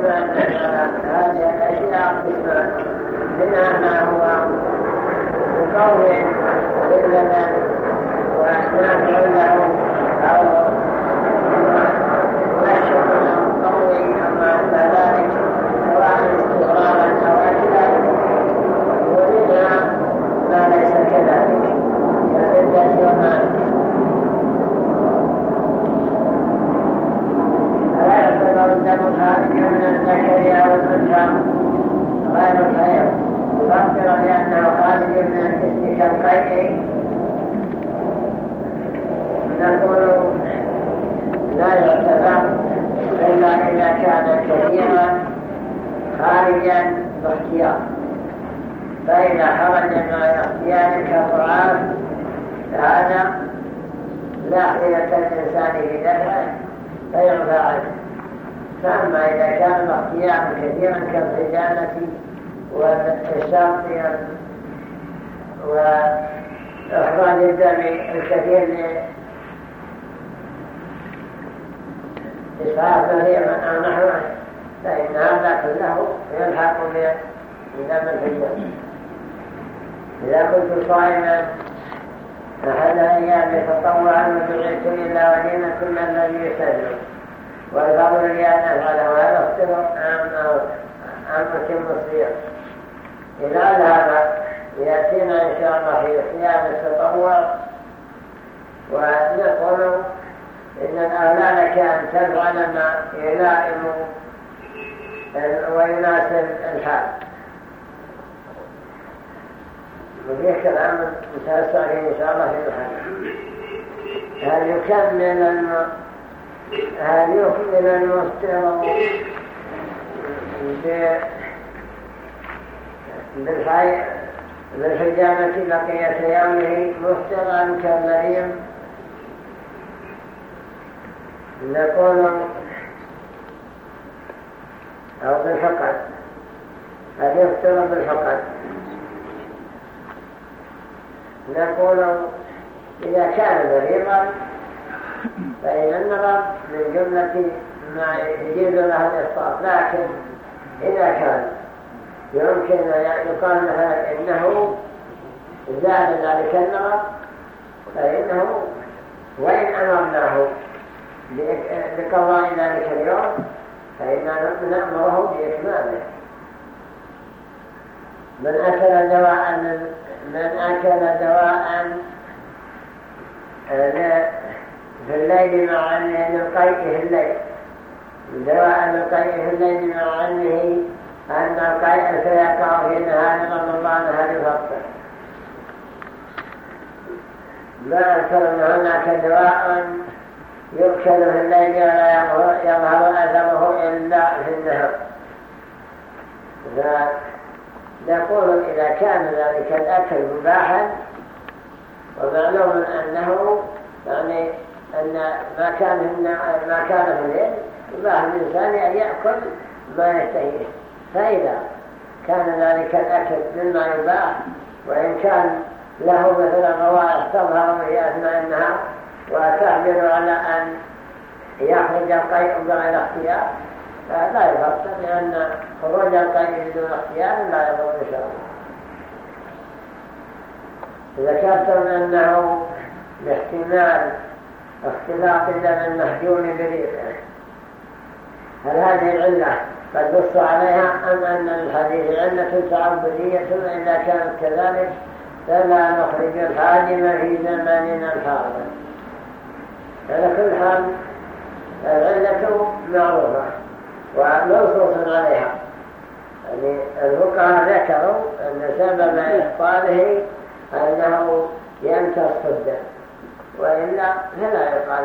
بما أن هذه الأشياء قسمان منها ما هو مقوي للبدن ونافع له أو الشيء غير الخير يفسر لأنه خارج من الاسم كالقيء نقول لا يعتبر إلا إذا كان كثيرا خارجا باختيار فإذا خرج من الاختيار كالضعاف فهذا لا حيلة الإنسان في نفسه فينفع عنه فأما إذا كان الاختيار كثيرا كالعجالة والشاطئ وإحضان الدم الكثير لإسعاف من أو نحوه فإن هذا كله يلحق بدم الفجر إذا كنت صائما فهذا أيام تطوعا وجعلت إلا ولينا كل الذي يسلم. والأمر لأن أفعل هذا اختلف عن عن متم الصيام. إذا ذهب يأتينا إن شاء الله في صيام التطوع. ونقول إن الأولى لك أن تفعل ما يلائم ويناسب الحال. وذيك الأمر متأسر إن شاء الله في الحال. هل يكمل بالحجامة بقية يومه مفترا كالمريم نقول أو بالفقد هل يفتر بالفقد نقول إذا كان مريضا فإن النظر من جملة ما يجيز له الإفطار لكن إذا كان يمكن أن يقال لها إنه زاد ذلك النظر فإنه وإن أمرناه بقضاء ذلك اليوم فإننا نأمره بإكماله من أكل دواء من أكل دواء في الليل مع أنه نقيئه الليل دواء نقيئه الليل مع أنه أن القيء سيقع في نهار رمضان هل يفطر ما أذكر أن هناك دواء يؤكل في الليل ولا يظهر أثره إلا في النهر. فنقول إذا كان ذلك الأكل مباحا ومعلوم أنه يعني أن ما كان ما كان في الليل يباح الإنسان أن يأكل ما يشتهيه فإذا كان ذلك الأكل مما يباح وإن كان له مثل روائح تظهر في أثناء النهار وتحمل على أن يخرج القيء بغير اختيار فلا يفصل لأن خروج القيء بدون اختيار لا يضر الله. ذكرتم أنه باحتمال اختلاط الدم المحجون بريقه هل هذه العلة قد نص عليها أم أن الحديث علة تعبدية إذا كانت كذلك؟ فلا نخرج الحاجم في زماننا الحاضر. على كل حال العلة معروفة ومنصوص عليها. يعني الفقهاء ذكروا أن سبب إخطاره أنه يمتص الدم وإلا فلا يقال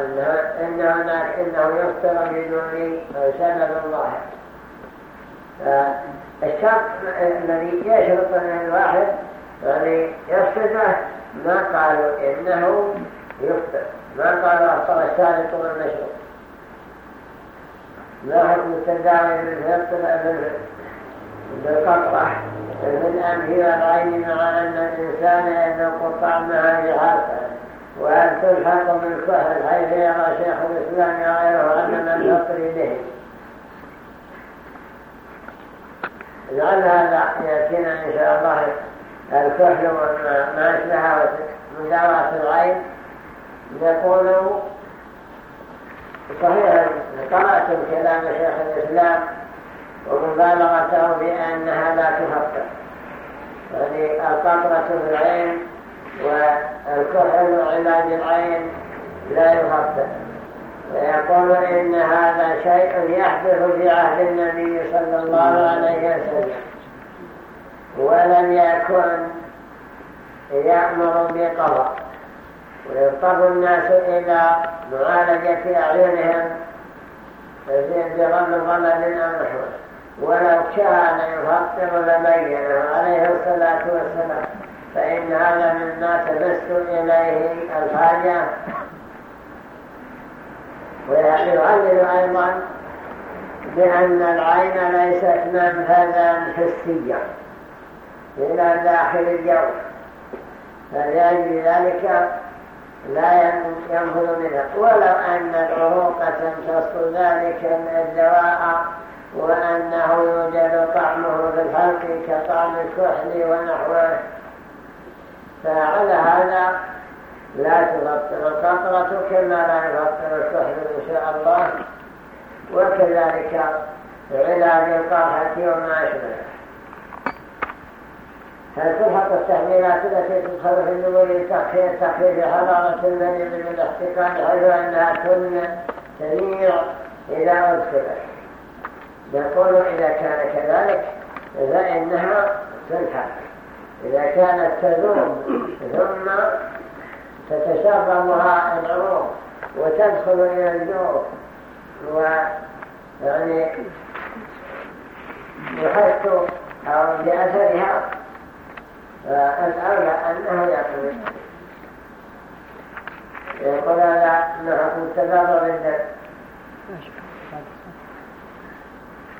إنه, إنه, إنه يفطر بدون سبب ظاهر الشرط الذي يشرط من الواحد يعني يفسده ما قالوا إنه يفطر ما قالوا أفطر السالط والمشروط ما حكم التداوي بالفطر بالقطع في الأنف والعين مع أن الإنسان ينقطع معها بحرفه وأن تلحق بالكحل حيث يرى شيخ الإسلام وغيره أن من يفطر به. لعل هذا يأتينا إن شاء الله الكحل وما أشبهها ومداواة العين يقول صحيح قرأتم كلام شيخ الإسلام ومبالغته بأنها لا تفكر يعني القطرة في العين والكحل علاج العين لا يفكر ويقول إن هذا شيء يحدث في عهد النبي صلى الله عليه وسلم. ولم يكن يأمر بقضاء. ويضطر الناس إلى معالجة أعينهم. بغض الظلم أو نحوه. ولو كان يفطر لبينه عليه الصلاة والسلام. فإن هذا مما تمس إليه الحاجة ويعلل أيضا بأن العين ليست منفذا حسيا إلى داخل الجو فلأجل ذلك لا ينفذ منها. ولو أن العروق تمتص ذلك الدواء وأنه يوجد طعمه في الحلق كطعم الكحل ونحوه فعلى هذا لا تبطل القطرة كما لا يبطل الكحل إن شاء الله. وكذلك علاج القرحة وما أشبه هل تلحق التحميلات التي تدخل في النمو تخفيف حرارة المني من الاحتقان حيث أنها تنير إذا أدخلت نقول إذا كان كذلك فإنها تلحق. إذا كانت تذوب ثم تتشربها العروق وتدخل إلى الجوف ويعني يحس أو بأثرها فالأولى أنه يقول يقول هذا نحكم التبادل بالدم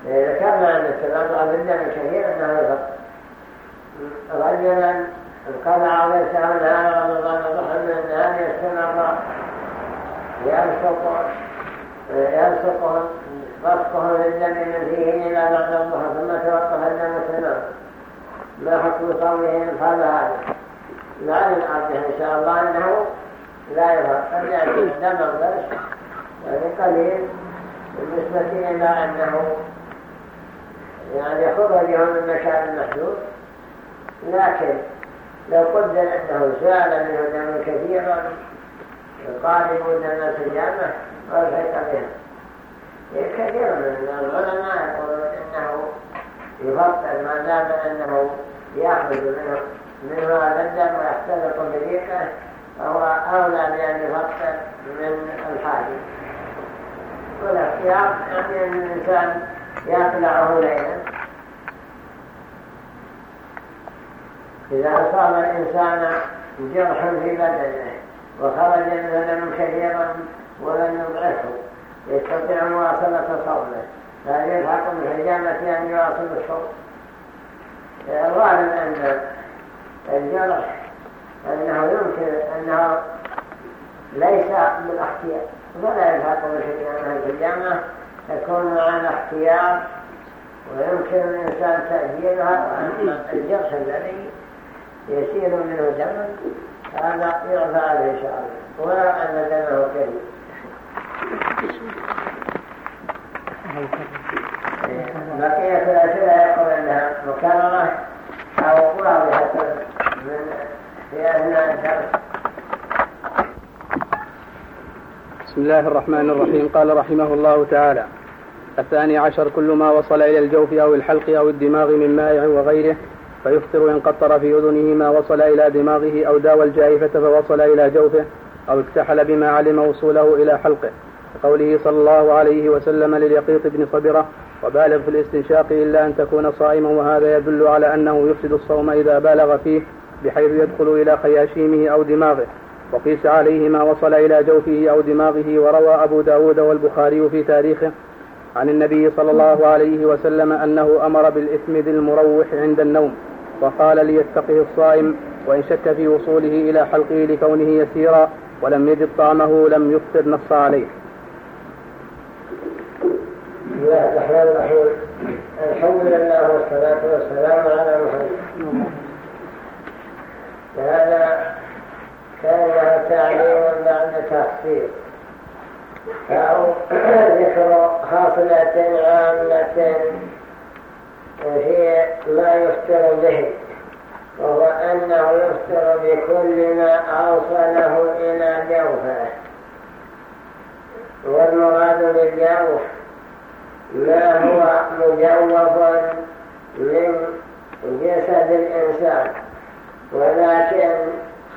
ذكرنا أن التبادل بالدم كثير أنه يفضل رجلا انقطع ليسه نهار رمضان ضحى من النهار يستمر يلصق يلصق رصقه للدم من فيه إلى بعد الظهر ثم توقف الدم تمام ما حكم صومه قال هذا؟ لا الأرض إن شاء الله أنه لا يفرق قد يأتي الدم الغش يعني قليل بالنسبة إلى أنه يعني خرجه من مكان المحدود لكن لو قدر أنه سال منه دم كثيرا يقارب دم الحجامة والحق بها كثير من العلماء يقولون إنه يفضل ما دام إنه يأخذ منه منه هذا الدم ويختلط بريقه فهو أولى بأن يفضل من الحاجب. والاحتياط يعني إن الإنسان يطلعه ليلا. إذا أصاب الإنسان جرح في بدنه وخرج منه دم كثيرا ولم يضعفه يستطيع مواصلة صومه فهل يلحق بالحجامة أن يواصل الصوم الغالب أن الجرح أنه يمكن أنه ليس بالاختيار فلا يلحق بالحجامة الحجامة تكون على اختيار ويمكن الإنسان تأجيلها الجرح الذي يسير منه دم هذا يعفى عليه إن شاء الله. ولا أن دمه كريم بقية الأسئلة يقول أنها مكررة أو واضحة في أثناء الدرس بسم الله الرحمن الرحيم. قال رحمه الله تعالى الثاني عشر كل ما وصل إلى الجوف أو الحلق أو الدماغ من ماء وغيره فيفطر إن قطر في أذنه ما وصل إلى دماغه أو داوى الجائفة فوصل إلى جوفه أو اكتحل بما علم وصوله إلى حلقه. كقوله صلى الله عليه وسلم لليقيط بن صبرة وبالغ في الاستنشاق إلا أن تكون صائما وهذا يدل على أنه يفسد الصوم إذا بالغ فيه بحيث يدخل إلى خياشيمه أو دماغه. وقيس عليه ما وصل إلى جوفه أو دماغه وروى أبو داود والبخاري في تاريخه عن النبي صلى الله عليه وسلم أنه أمر بالإثم المروح عند النوم. وقال ليتقه الصائم وإن شك في وصوله إلى حلقه لكونه يسيرا ولم يجد طعمه لم يفطر نص عليه. بسم الله الرحمن الرحيم الحمد لله والصلاة والسلام على محمد. هذا كان تعليم بعد تخصيص أو ذكر خاصلتين عامتين في ما يفتر به وهو أنه يفتر بكل ما أوصله إلى جوفه. والمراد بالجوف ما هو مجوف من جسد الإنسان ولكن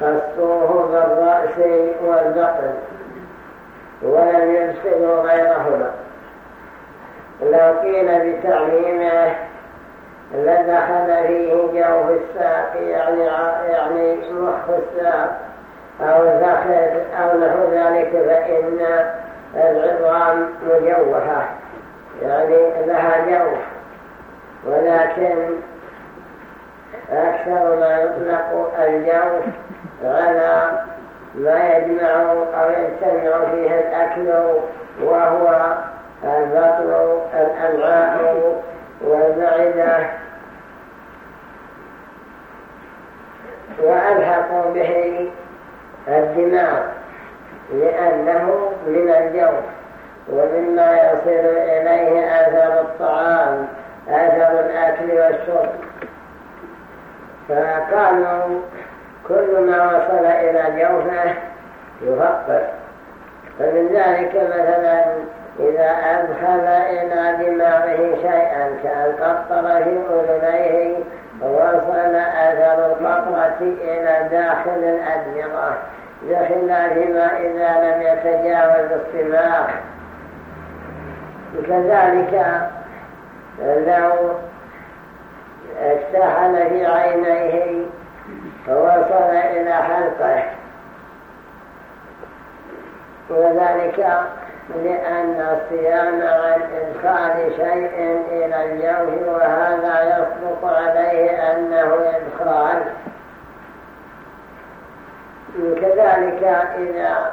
خصوه بالرأس والبطن ولم يدخلوا غيرهما. لو قيل بتعميمه لدخل فيه جوف الساق يعني يعني مخ الساق. أو الذخر أو له ذلك فإن العظام مجوفة يعني لها جوف ولكن أكثر ما يطلق الجوف على ما يجمع أو يجتمع فيه الأكل وهو البطن الأمعاء والمعدة وألحقوا به الدماغ لأنه من الجوف ومما يصل إليه أثر الطعام أثر الأكل والشرب. فقالوا كل ما وصل إلى جوفه يفطر فمن ذلك مثلا إذا أدخل إلى دماغه شيئا كأن قطر في أذنيه وصل أثر القطرة إلى داخل الأدمغة بخلاف ما إذا لم يتجاوز الصماخ كذلك لو اكتحل في عينيه فوصل إلى حلقه. وذلك لأن الصيام عن إدخال شيء إلى الجوف وهذا يصدق عليه أنه إدخال. كذلك إذا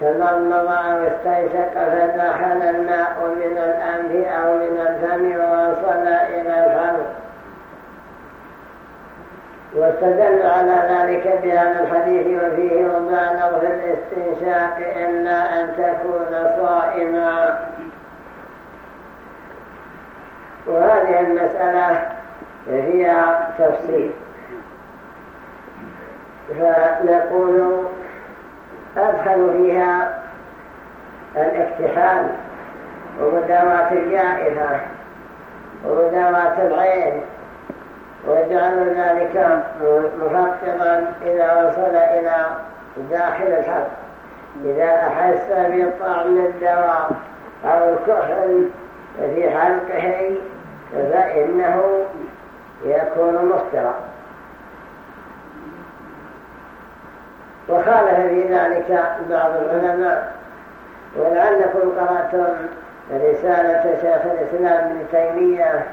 تمضمض أو استيشق فدخل الماء من الأنف أو من الفم ووصل إلى الفرق واستدل على ذلك بهذا الحديث وفيه وبالغ في الاستنشاق إلا أن تكون صائما. وهذه المسألة فيها تفصيل. فنقول أدخل فيها الاكتحال ومداواة الجائفة ومداواة العين ويجعل ذلك مفطرا إذا وصل إلى داخل الحلق إذا أحس بطعم الدواء أو الكحل في حلقه فإنه يكون مفترا وخالف في ذلك بعض العلماء ولعلكم قرأتم رسالة شيخ الإسلام ابن تيمية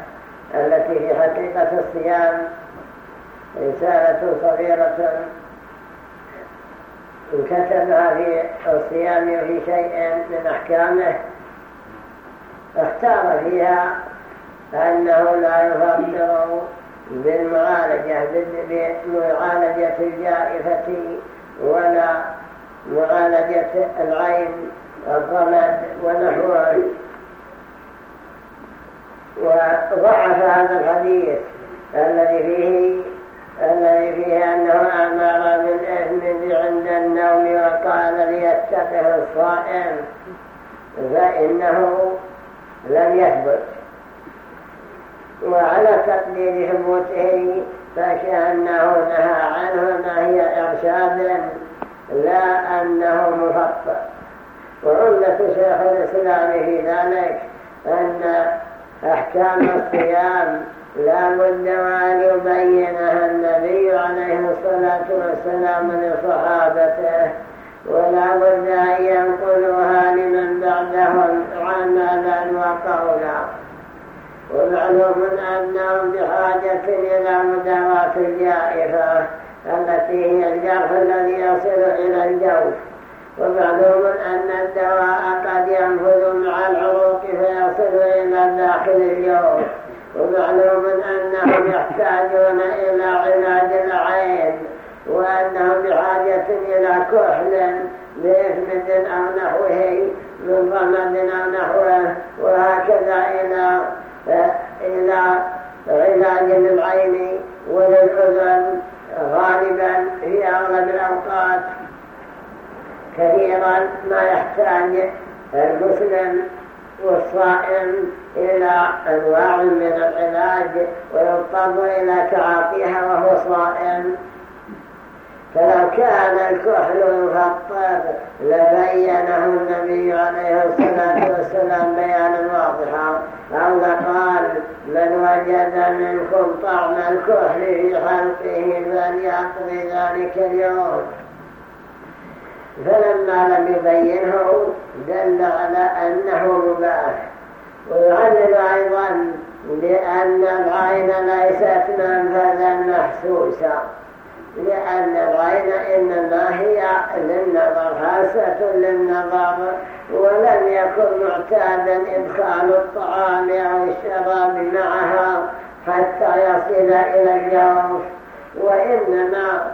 التي في حقيقة الصيام رسالة صغيرة. كتبها في الصيام وفي شيء من أحكامه اختار فيها أنه لا يفطر بالمعالجة بمعالجة الجائفة ولا معالجة العين الضمد ونحوه. وضعف هذا الحديث الذي فيه الذي فيه أنه أمر بالإثم عند النوم وقال ليتقه الصائم فإنه لم يثبت. وعلى تقدير ثبوته فكأنه نهى عنه نهي إرشاد لا أنه مفطر. وعمدة شيخ الإسلام في ذلك أن أحكام الصيام لا بد وأن يبينها النبي عليه الصلاة والسلام لصحابته ولا بد أن ينقلوها لمن بعدهم عملا وقولا ومعلوم أنهم بحاجة إلى مداواة الجائفة التي هي الجرح الذي يصل إلى الجوف. ومعلوم أن الدواء قد ينفذ مع العروق فيصل إلى داخل الجوف ومعلوم أنهم يحتاجون إلى علاج العين وأنهم بحاجة إلى كحل بإثم أو نحوه من ضمد أو نحوه وهكذا إلى إلى علاج للعين وللأذن. غالبا في أغلب الأوقات كثيرا ما يحتاج المسلم والصائم إلى أنواع من العلاج ويضطر إلى تعاطيها وهو صائم. فلو كان الكحل يفطر لبينه النبي عليه الصلاة والسلام بيانا واضحا أو قال من وجد منكم طعم الكحل في حلقه فليقضي ذلك اليوم. فلما لم يبينه دل على أنه مباح. ويعلل أيضا بأن العين ليست منفذا محسوسا لأن العين إنما هي للنظر خاصة للنظر ولم يكن معتادا إدخال الطعام أو الشراب معها حتى يصل إلى الجوف. وإنما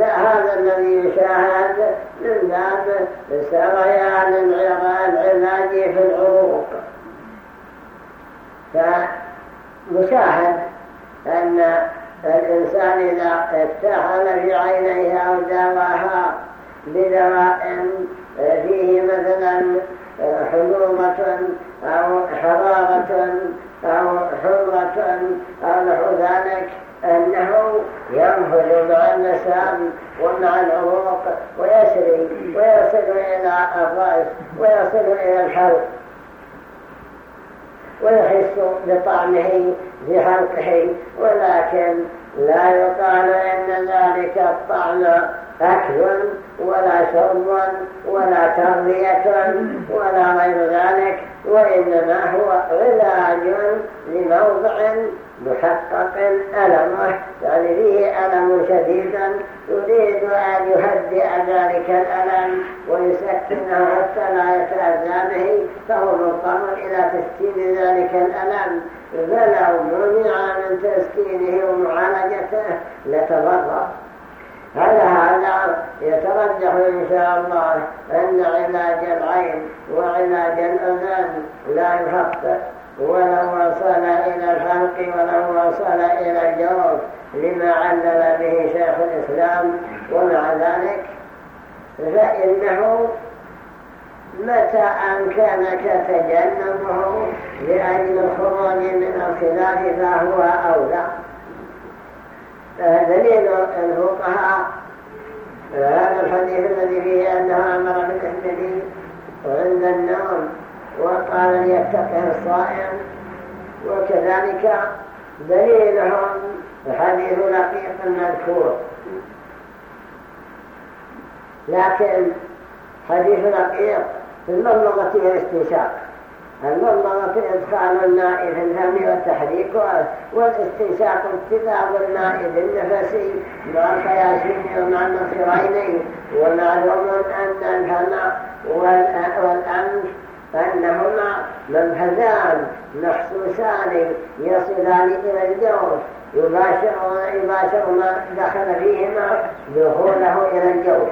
هذا الذي يشاهد من باب سريان العلاج في العروق. فمشاهد أن الإنسان إذا اتحل في عينيه أو داواها بدواء فيه مثلا حمومة أو حرارة أو حمرة أو ذلك أنه ينفذ مع النسام ومع العروق ويسري ويصل إلى الرأس ويصل إلى الحلق. ويحس بطعمه في حلقه ولكن لا يقال إن ذلك الطعم أكل ولا شرب ولا تربية ولا غير ذلك وإنما هو علاج لموضع محقق ألمه يعني فيه ألم شديدا يريد أن يهدئ ذلك الألم ويسكنه حتى لا يتأذى به فهو مضطر إلى تسكين ذلك الألم فلو منع من تسكينه ومعالجته. لتضرر على هذا يترجح إن شاء الله؟ أن علاج العين وعلاج الأذن لا يخطئ ولو وصل إلى الحلق ولو وصل إلى الجوف لما علل به شيخ الإسلام ومع ذلك فإنه متى أمكنك تجنبه لأجل الخروج من الخلاف فهو أولى. دليل الفقهاء. هذا الحديث الذي فيه أنه أمر بالإحدث عند النوم. وقال ليتقه الصائم وكذلك دليلهم حديث لقيق المذكور لكن حديث لقيق في المضمضة والاستنشاق. المضمضة إدخال الماء في الفم والتحريك والاستنشاق اتباع الماء في النفس مع الخياشيم ومع النصرين ومعلوم أن الفم والأنف فأنهما منفذان محسوسان يصلان إلى الجوف يباشر ما دخل فيهما دخوله إلى الجوف.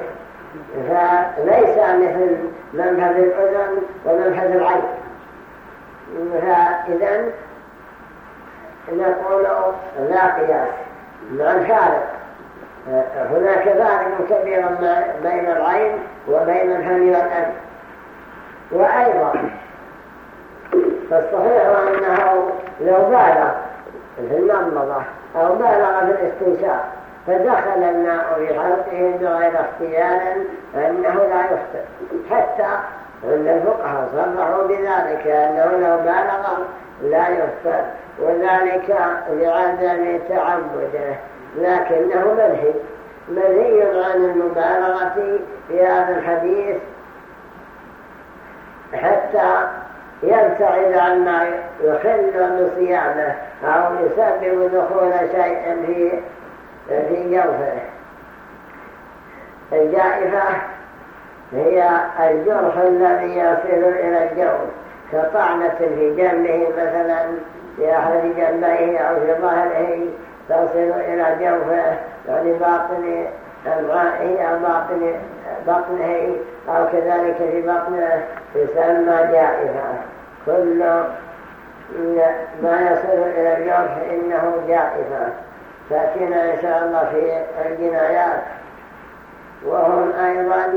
فليس مثل منفذ الأذن ومنفذ العين. فإذا نقول لا قياس مع الفارق. هناك فارق كبير بين العين وبين الفم والأنف وأيضا فالصحيح أنه لو بالغ في المضمضة أو بالغ في الاستنشاق فدخل الماء في حلقه بغير اختيار أنه لا يفطر حتى عند الفقهاء صرحوا بذلك أنه لو بالغ لا يفطر وذلك لعدم تعبده. لكنه منهي منهي عن المبالغة في هذا الحديث حتى يبتعد عما يخل بصيامه أو يسبب دخول شيء في في جوفه. الجائفة هي الجرح الذي يصل إلى الجوف كطعنة في جنبه مثلا في أحد جنبيه أو في ظهره تصل إلى جوفه يعني باطن أو باطن بطنه أو كذلك في بطنه يسمى جائفة كل ما يصل إلى الجرح إنه جائفة تأتينا إن شاء الله في الجنايات وهم أيضا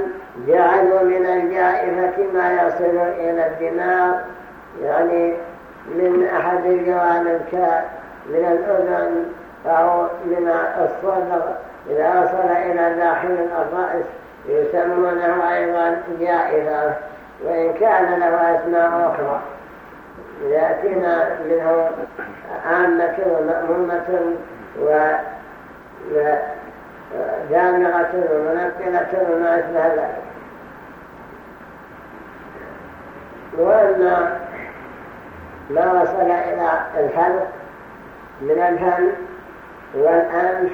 جعلوا من الجائفة ما يصل إلى الدماغ يعني من أحد الجوانب من الأذن أو من الصدر إذا وصل إلى داخل الرأس يسمونه أيضا جائفة وإن كان له أسماء أخرى. يأتينا منه عامة ومأمومة وجامعة ومنقلة وما أشبه ذلك. وأما ما وصل إلى الحلق من الفم والأنف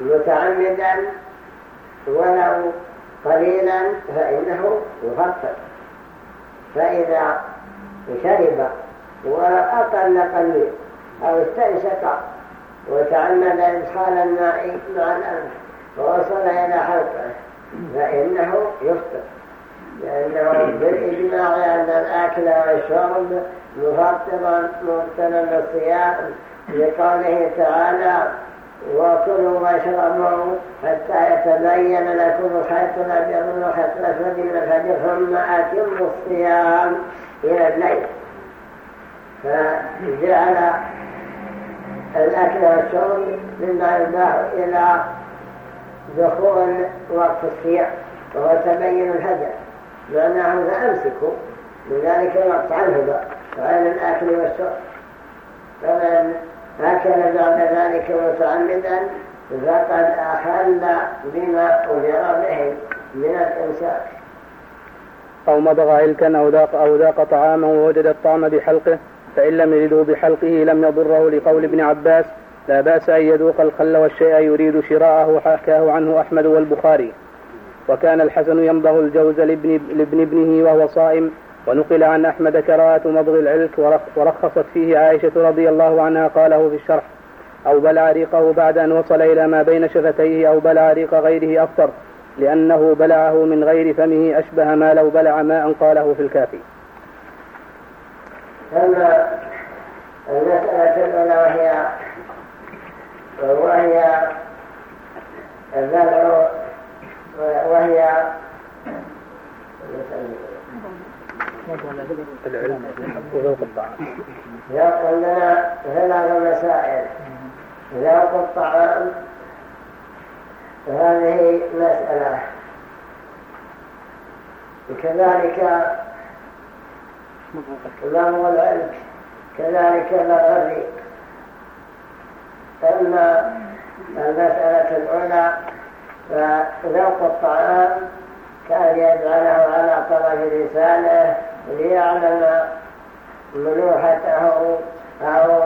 متعمدا ولو قليلا فإنه يفطر فإذا شرب وأقل قليل أو استنشق وتعمد إدخال الماء مع الأنف ووصل إلى حلقه فإنه يفطر. لأنه بالإجماع أن الأكل والشرب مفطرا مبتلا بالصيام لقوله تعالى وكلوا واشربوا حتى يتبين لكم الخيط الابيض من الخيط الاسود من الفجر ثم اتموا الصيام إلى الليل. فجعل الأكل والشرب مما يباح إلى دخول وقت الصيام وهو تبين الهدى معناه فامسكوا لذلك الوقت عنه وعن الأكل والشرب. فمن هكذا بعد ذلك متعمدا فقد أحل بما أمر به من الإمساك أو مضغ علكا أو ذاق, أو ذاق طعاما ووجد الطعم بحلقه فإن لم يجده بحلقه لم يضره لقول ابن عباس لا بأس أن يذوق الخل والشيء يريد شراءه حكاه عنه أحمد والبخاري. وكان الحسن يمضغ الجوز لابن, لابن ابنه وهو صائم ونقل عن أحمد كراهة مضغ العلك ورخصت فيه عائشة رضي الله عنها قاله في الشرح. أو بلع ريقه بعد أن وصل إلى ما بين شفتيه أو بلع ريق غيره أفطر لأنه بلعه من غير فمه أشبه ما لو بلع ماء قاله في الكافي. أما المسألة الأولى وهي وهي البلع وهي العلم وذوق الطعام ثلاث مسائل ذوق الطعام هذه مسألة وكذلك لغو العلم كذلك لغو أما المسألة الأولى فذوق الطعام كان يجعله على طرف لسانه ليعلم ملوحته أو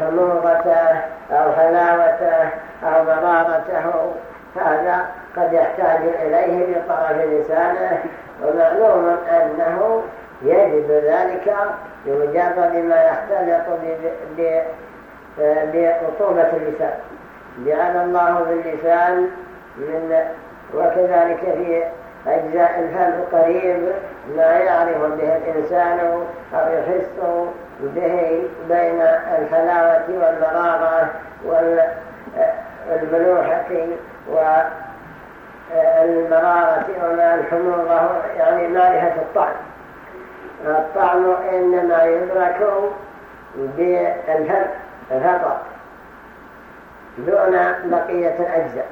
حموضته أو حلاوته أو مرارته هذا قد يحتاج إليه بطرف لسانه ومعلوم أنه يجد ذلك بمجرد ما يختلط برطوبة اللسان جعل الله باللسان من وكذلك في أجزاء الفم قريب ما يعرف به الإنسان أو يحس به بين الحلاوة والمرارة والملوحة والمرارة وما الحموضة يعني معرفة الطعم الطعم إنما يدرك بالفم فقط دون بقية الأجزاء.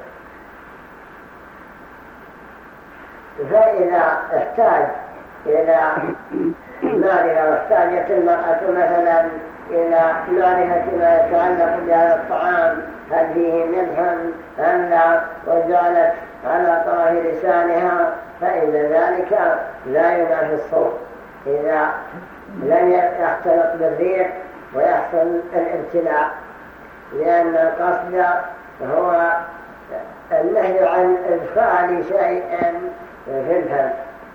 فإذا احتاج إلى معرفة واحتاجت المرأة مثلا إلى معرفة ما يتعلق بهذا الطعام هل فيه ملح أم لا؟ وجعلت على طرف لسانها فإن ذلك لا ينافي الصوت. إذا لم يختلط بالريح ويحصل الابتلاع لأن القصد هو النهي عن إدخال شيء في الفم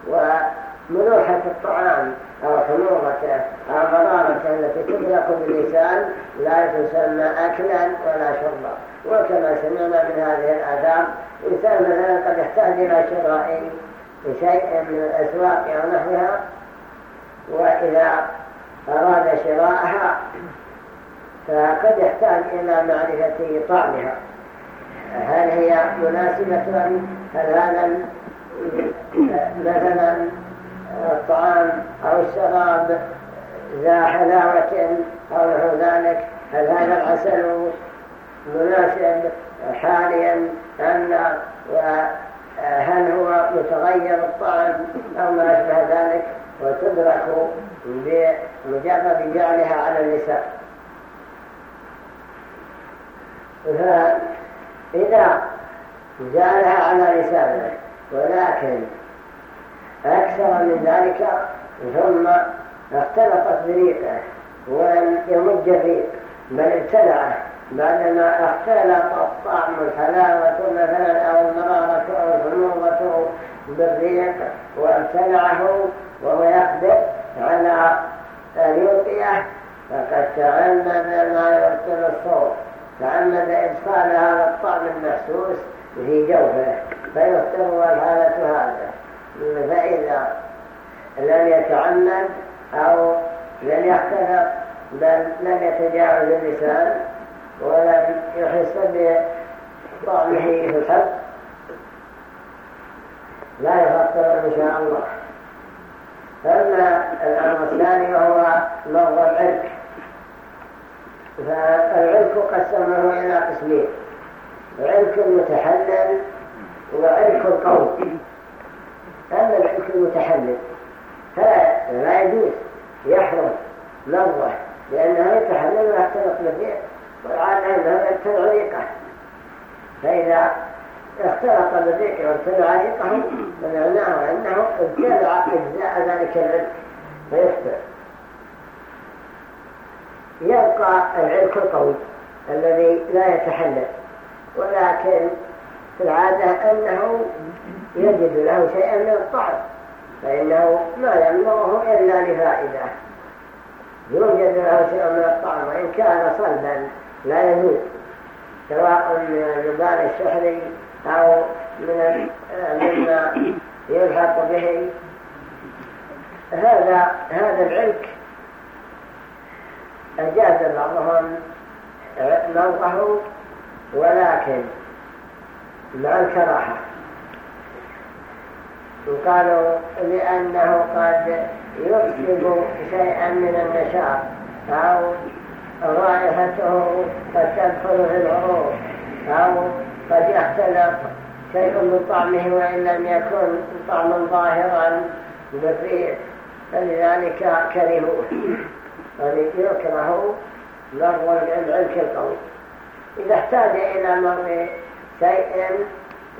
وملوحة الطعام أو حموضته أو مرارته التي تطلق باللسان لا تسمى أكلا ولا شربا. وكما سمعنا من هذه الآداب إنسان مثلا قد يحتاج إلى شراء شيء من الأسواق أو نحوها وإذا أراد شراءها فقد يحتاج إلى معرفة طعمها. هل هي مناسبة؟ هل هذا مثلا الطعام أو الشراب ذا حلاوة أو نحو ذلك هل هذا العسل مناسب حاليا لا؟ وهل هو متغير الطعم أو ما أشبه ذلك؟ وتدرك بمجرد جعلها على اللسان فإذا جعلها على لسانه ولكن أكثر من ذلك ثم اختلطت بريقه ولم يمج الريق بل ابتلعه بعدما اختلط الطعم الحلاوة مثلا أو المرارة أو الحموضة بالريق وابتلعه وهو يقدر على أن يلقيه فقد تعمد ما يبطل الصوت تعمد إدخال هذا الطعم المحسوس في جوفه. فيفطر الحالة هذا فإذا لم يتعمد أو لم يختلط بل لم يتجاوز اللسان ولم يحس بطعمه في الحب لا يفطر إن شاء الله. فأما الأمر الثاني وهو موضوع العرك فالعرك قسمه إلى قسمين عرك متحلل وعرك قوي أما العرك المتحلل فلا لا يجوز يحرم لفظه لأنه يتحلل ويختلط بالريق والعادة أنه يبتلع ريقه فإذا اختلط بالريق وابتلع ريقه فمعناه أنه ابتلع أجزاء ذلك العرق فيفتر يبقى العرق القوي الذي لا يتحلل ولكن في العادة أنه يجد له شيئا من الطعم فإنه ما يمنعه إلا لفائدة يوجد له شيء من الطعم وإن كان صلبا لا يجوز سواء من الجبال السحري أو من مما يلحق به. هذا هذا العلك أجاز بعضهم موقعه ولكن مع الكراهة وقالوا لأنه قد يكسب شيئا من النشاط أو رائحته قد تدخل في العروق أو قد يختلط شيء من طعمه وإن لم يكن طعما ظاهرا بالريح فلذلك كرهوه. يكره مر العلك القوي. إذا احتاج إلى مر شيء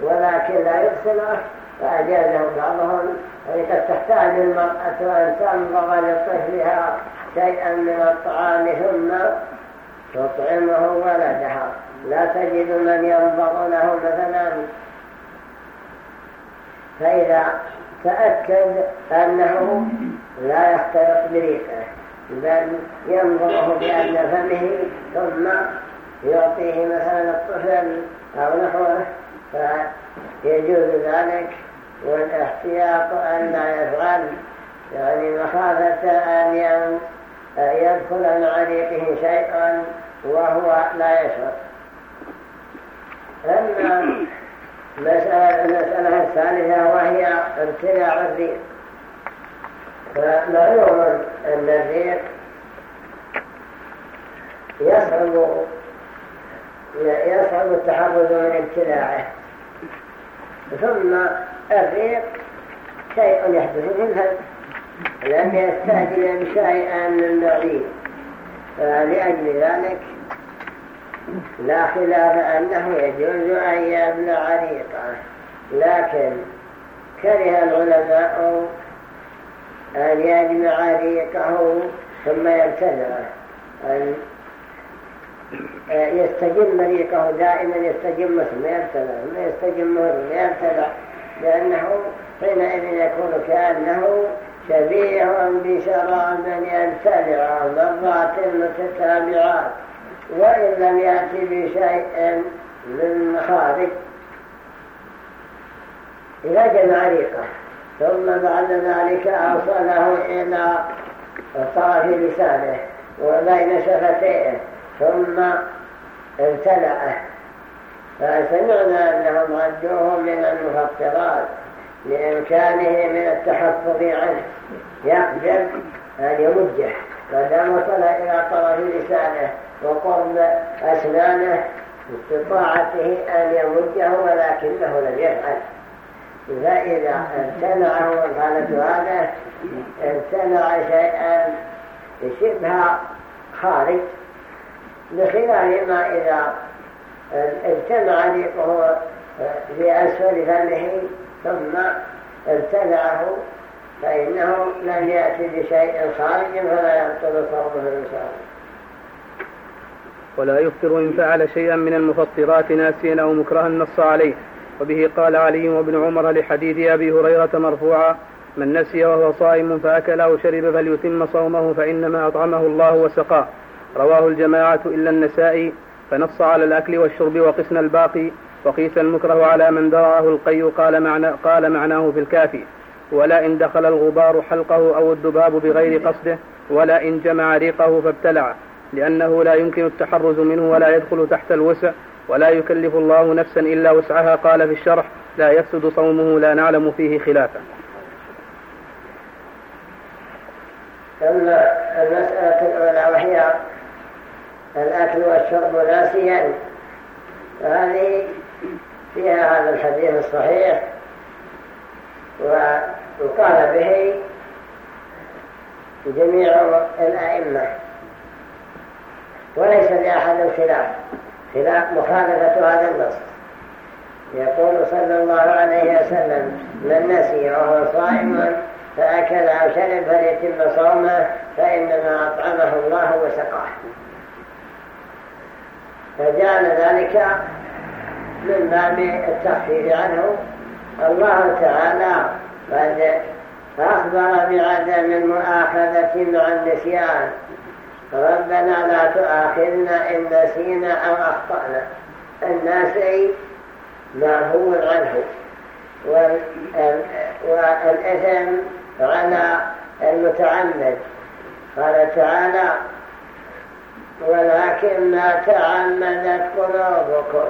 ولكن لا يغسله فأجازه بعضهم. يعني قد تحتاج المرأة أن تنظر لطفلها شيئا من الطعام ثم تطعمه ولدها. لا تجد من ينظر له مثلا. فإذا تأكد أنه لا يختلط بريقه بل ينظره بأن فمه ثم يعطيه مثلا أو نحوه فيجوز ذلك والاحتياط أن لا يفعل يعني مخافة أن يدخل مع ريقه شيئا وهو لا يشعر. أما المسألة الثالثة وهي ابتلاع الريق. فمعلوم أن الريق يصعب يصعب التحرز من ابتلاعه ثم الريق شيء يحدث في الهل لم يستهدل شيئا من بعيد. فلأجل ذلك لا خلاف أنه يجوز أن يبلع ريقه. لكن كره العلماء أن يجمع ريقه ثم يبتلعه. يستجم ريقه دائما يستجم ثم يبتلع ثم يستجم ثم يبتلع لأنه حينئذ يكون كأنه شبيه بشراب يبتلع مرات متتابعات وإن لم يأتي بشيء من خارج إذا جمع ريقه ثم بعد ذلك أوصله إلى طرف لسانه وبين شفتيه. ثم ابتلعه فسمعنا أنهم ردوه من المفطرات لإمكانه من التحفظ عنه. يقدر أن يمجه فدام وصل إلى طرف لسانه وقرب أسنانه استطاعته أن يمجه ولكنه لم يفعل. فإذا امتنعه الحالة هذا امتنع شيئا شبه خارج. بخلاف ما إذا امتنع ريقه في أسفل فمه ثم ابتلعه فإنه لم يأتي بشيء خارج فلا يبطل صومه الإنسان ولا يفطر إن فعل شيئا من المفطرات ناسيا أو مكرها نص عليه. وبه قال علي وابن عمر لحديث أبي هريرة مرفوعا من نسي وهو صائم فأكل أو شرب فليتم صومه فإنما أطعمه الله وسقاه. رواه الجماعة إلا النسائي فنص على الأكل والشرب وقسنا الباقي وقيس المكره على من درعه القي قال, معنى قال معناه في الكافي. ولا إن دخل الغبار حلقه أو الذباب بغير قصده ولا إن جمع ريقه فابتلع لأنه لا يمكن التحرز منه ولا يدخل تحت الوسع ولا يكلف الله نفسا إلا وسعها قال في الشرح لا يفسد صومه لا نعلم فيه خلافا. أما المسألة الأولى وهي الأكل والشرب ناسيا فهذه فيها هذا الحديث الصحيح. وقال به جميع الأئمة. وليس لأحد الخلاف خلاف مخالفة هذا النص. يقول صلى الله عليه وسلم من نسي وهو صائم فأكل أو شرب فليتم صومه فإنما أطعمه الله وسقاه. فجعل ذلك من باب التخفيف عنه. الله تعالى قد أخبر بعدم المؤاخذة مع النسيان ربنا لا تؤاخذنا إن نسينا أو أخطأنا. الناسي معفو عنه. والإثم على المتعمد. قال تعالى ولكن ما تعمدت قلوبكم.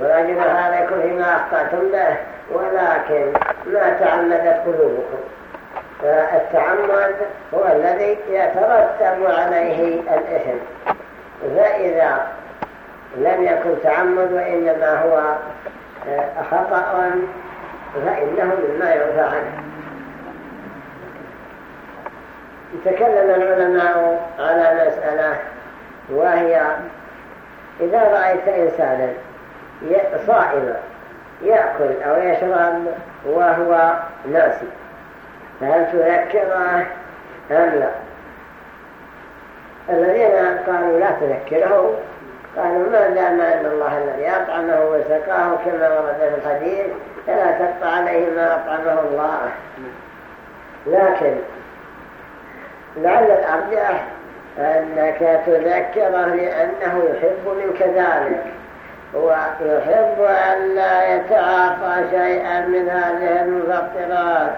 جناح عليكم فيما أخطأتم به ولكن ما تعمدت قلوبكم. فالتعمد هو الذي يترتب عليه الإثم. فإذا لم يكن تعمد وإنما هو آه، خطأ فإنه مما يعفى عنه. تكلم العلماء على مسألة وهي إذا رأيت إنسانا صائما يأكل أو يشرب وهو ناسي فهل تذكره أم لا؟ الذين قالوا لا تذكره قالوا ما دام أن الله الذي أطعمه وسقاه كما ورد في الحديث فلا تقطع عليه ما أطعمه الله. لكن لعل الأرجح أنك تذكره لأنه يحب منك ذلك ويحب أن لا يتعاطى شيئا من هذه المفطرات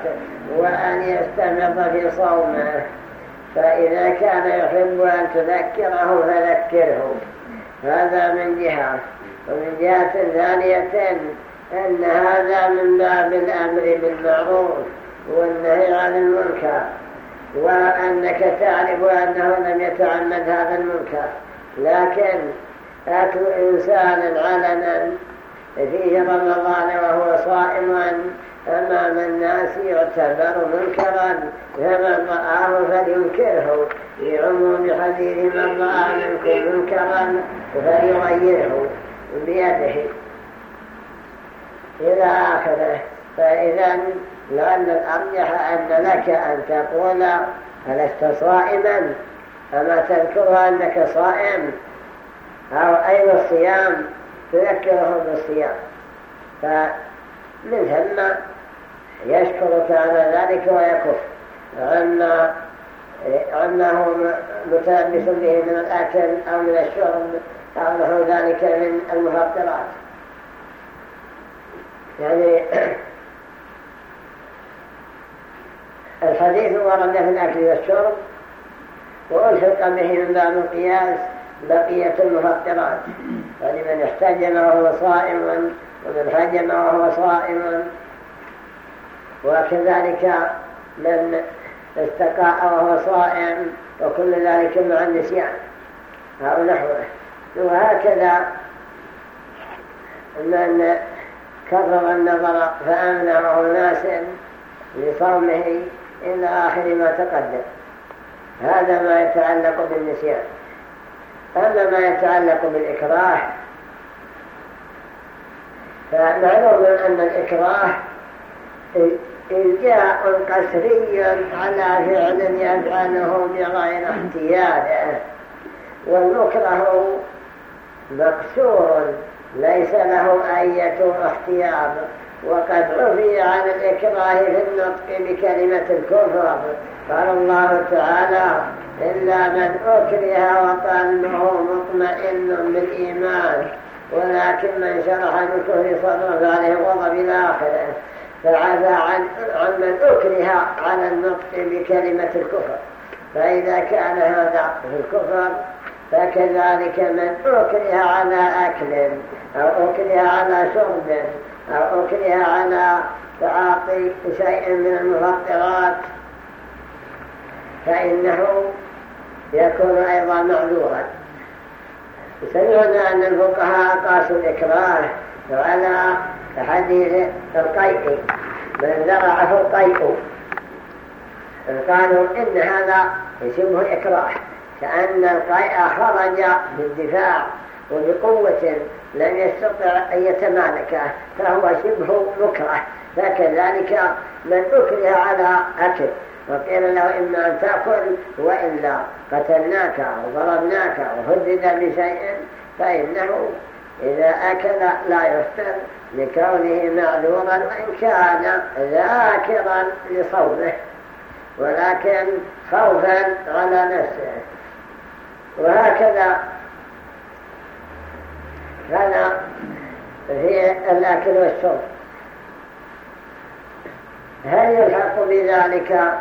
وأن يستمر في صومه. فإذا كان يحب أن تذكره فذكره. هذا من جهة. ومن جهة ثانية أن هذا من باب الأمر بالمعروف والنهي عن المنكر. وأنك تعرف أنه لم يتعمد هذا المنكر. لكن أكل إنسان علنا فيه رمضان وهو صائم أمام الناس يعتبر منكرا. فمن رآه فلينكره. لعموم حديث من رأى منكم منكرا فليغيره بيده. إلى آخره. فإذا لأن الأرجح أن لك أن تقول ألست صائما؟ أما تذكر أنك صائم؟ أو أين الصيام؟ تذكره بالصيام. فمن ثم يشكرك على ذلك ويكف عما هو متلبس به من الأكل أو من الشرب أو نحو ذلك من المفطرات يعني الحديث ورد في الأكل والشرب وألحق به من باب القياس بقية المفطرات. فلمن احتجم وهو صائم ومن حجم وهو صائم وكذلك من استقاء وهو صائم وكل ذلك مع النسيان. أو نحوه. وهكذا من كرر النظر فأمنع وهو ناس لصومه إلى آخر ما تقدم. هذا ما يتعلق بالنسيان. أما ما يتعلق بالإكراه. فمعلوم أن الإكراه إلجاء قسري على فعل يفعله بغير احتياله والمكره مقصور ليس له أية احتياط وقد عفي عن الإكراه في النطق بكلمة الكفر قال الله تعالى إلا من أكره وقلبه مطمئن بالإيمان ولكن من شرح بالكفر صدره فعليه غضب إلى آخره فعفى عن, عن من أكره على النطق بكلمة الكفر. فإذا كان هذا في الكفر فكذلك من أكره على أكل أو أكره على شرب أو على تعاطي شيء من المفطرات فإنه يكون أيضا معذورا. سمعنا أن الفقهاء قاسوا الإكراه على حديث القيء من ذرعه القيء. قالوا إن هذا يشبه إكراه كأن القيء خرج بالدفاع وبقوة لم يستطع أن يتمالكه فهو شبه مكره فكذلك من أكره على أكل. وقيل له إما أن تأكل وإلا قتلناك أو ضربناك أو هدد بشيء فإنه إذا أكل لا يفتر لكونه معذورا وإن كان ذاكرا لصومه ولكن خوفا على نفسه. وهكذا كان في الأكل والشرب. هل يلحق بذلك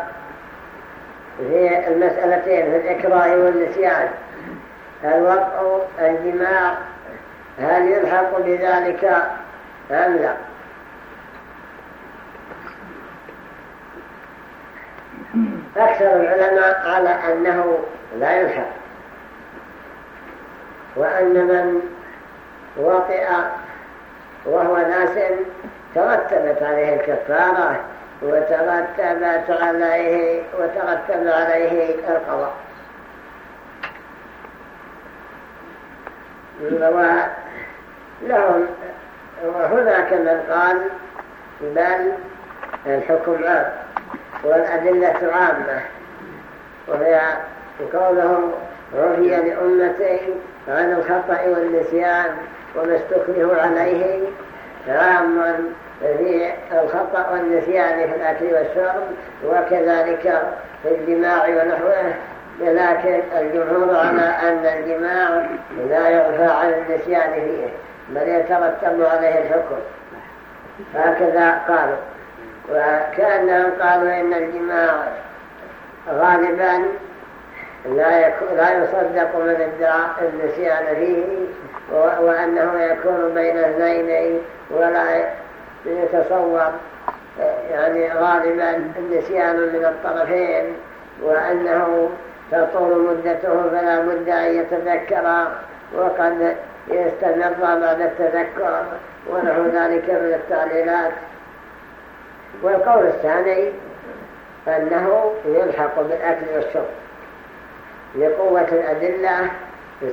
في المسألتين في الإكراه والنسيان؟ الوضع الجماع هل يلحق بذلك أم لا؟ أكثر العلماء على أنه لا يلحق وأن من وطئ وهو ناس ترتبت عليه الكفارة وترتبت عليه وترتب عليه القضاء. لهم وهناك من قال بل الحكم عام والأدلة عامة وهي قوله رفي لأمتي عن الخطأ والنسيان. وما استكره عليه عام في الخطأ والنسيان في الأكل والشرب وكذلك في الجماع ونحوه. لكن الجمهور على أن الجماع لا يعفى عن النسيان فيه بل يترتب عليه الحكم. هكذا قالوا. وكأنهم قالوا إن الجماع غالبا لا, لا يصدق من النسيان فيه. وأنه يكون بين اثنين ولا يتصور يعني غالبا النسيان من الطرفين وأنه تطول مدته فلا بد أن يتذكر وقد يستمر بعد التذكر ونحو ذلك من التعليلات. والقول الثاني أنه يلحق بالأكل والشرب لقوة الأدلة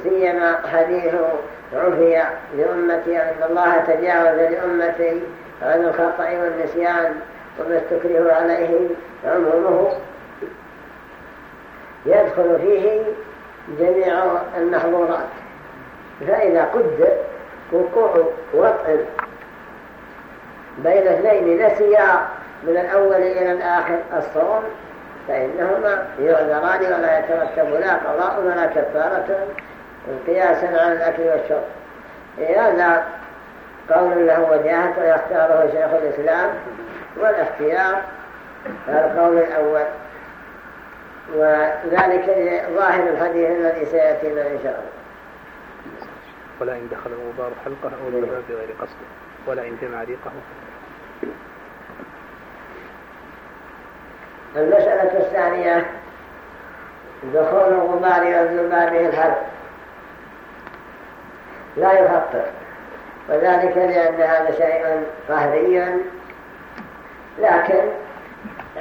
سيما حديث عفي لأمتي أن الله تجاوز لأمتي عن الخطأ والنسيان وما استكره عليه عمره. يدخل فيه جميع المحظورات. فإذا قد وقوع وطء بين اثنين نسيا من الأول إلى الآخر الصوم فإنهما يعذران ولا يترتب لا قضاء ولا كفارة. قياسا على الأكل والشرب. هذا قول له وجاهة ويختاره شيخ الإسلام والاختيار القول الأول. وذلك ظاهر الحديث الذي سيأتينا إن شاء الله. ولا إن دخل الغبار حلقه أو الباب بغير قصد ولا إن جمع ريقه. المسألة الثانية دخول الغبار والذباب الحلق لا يفطر وذلك لأن هذا شيء قهري لكن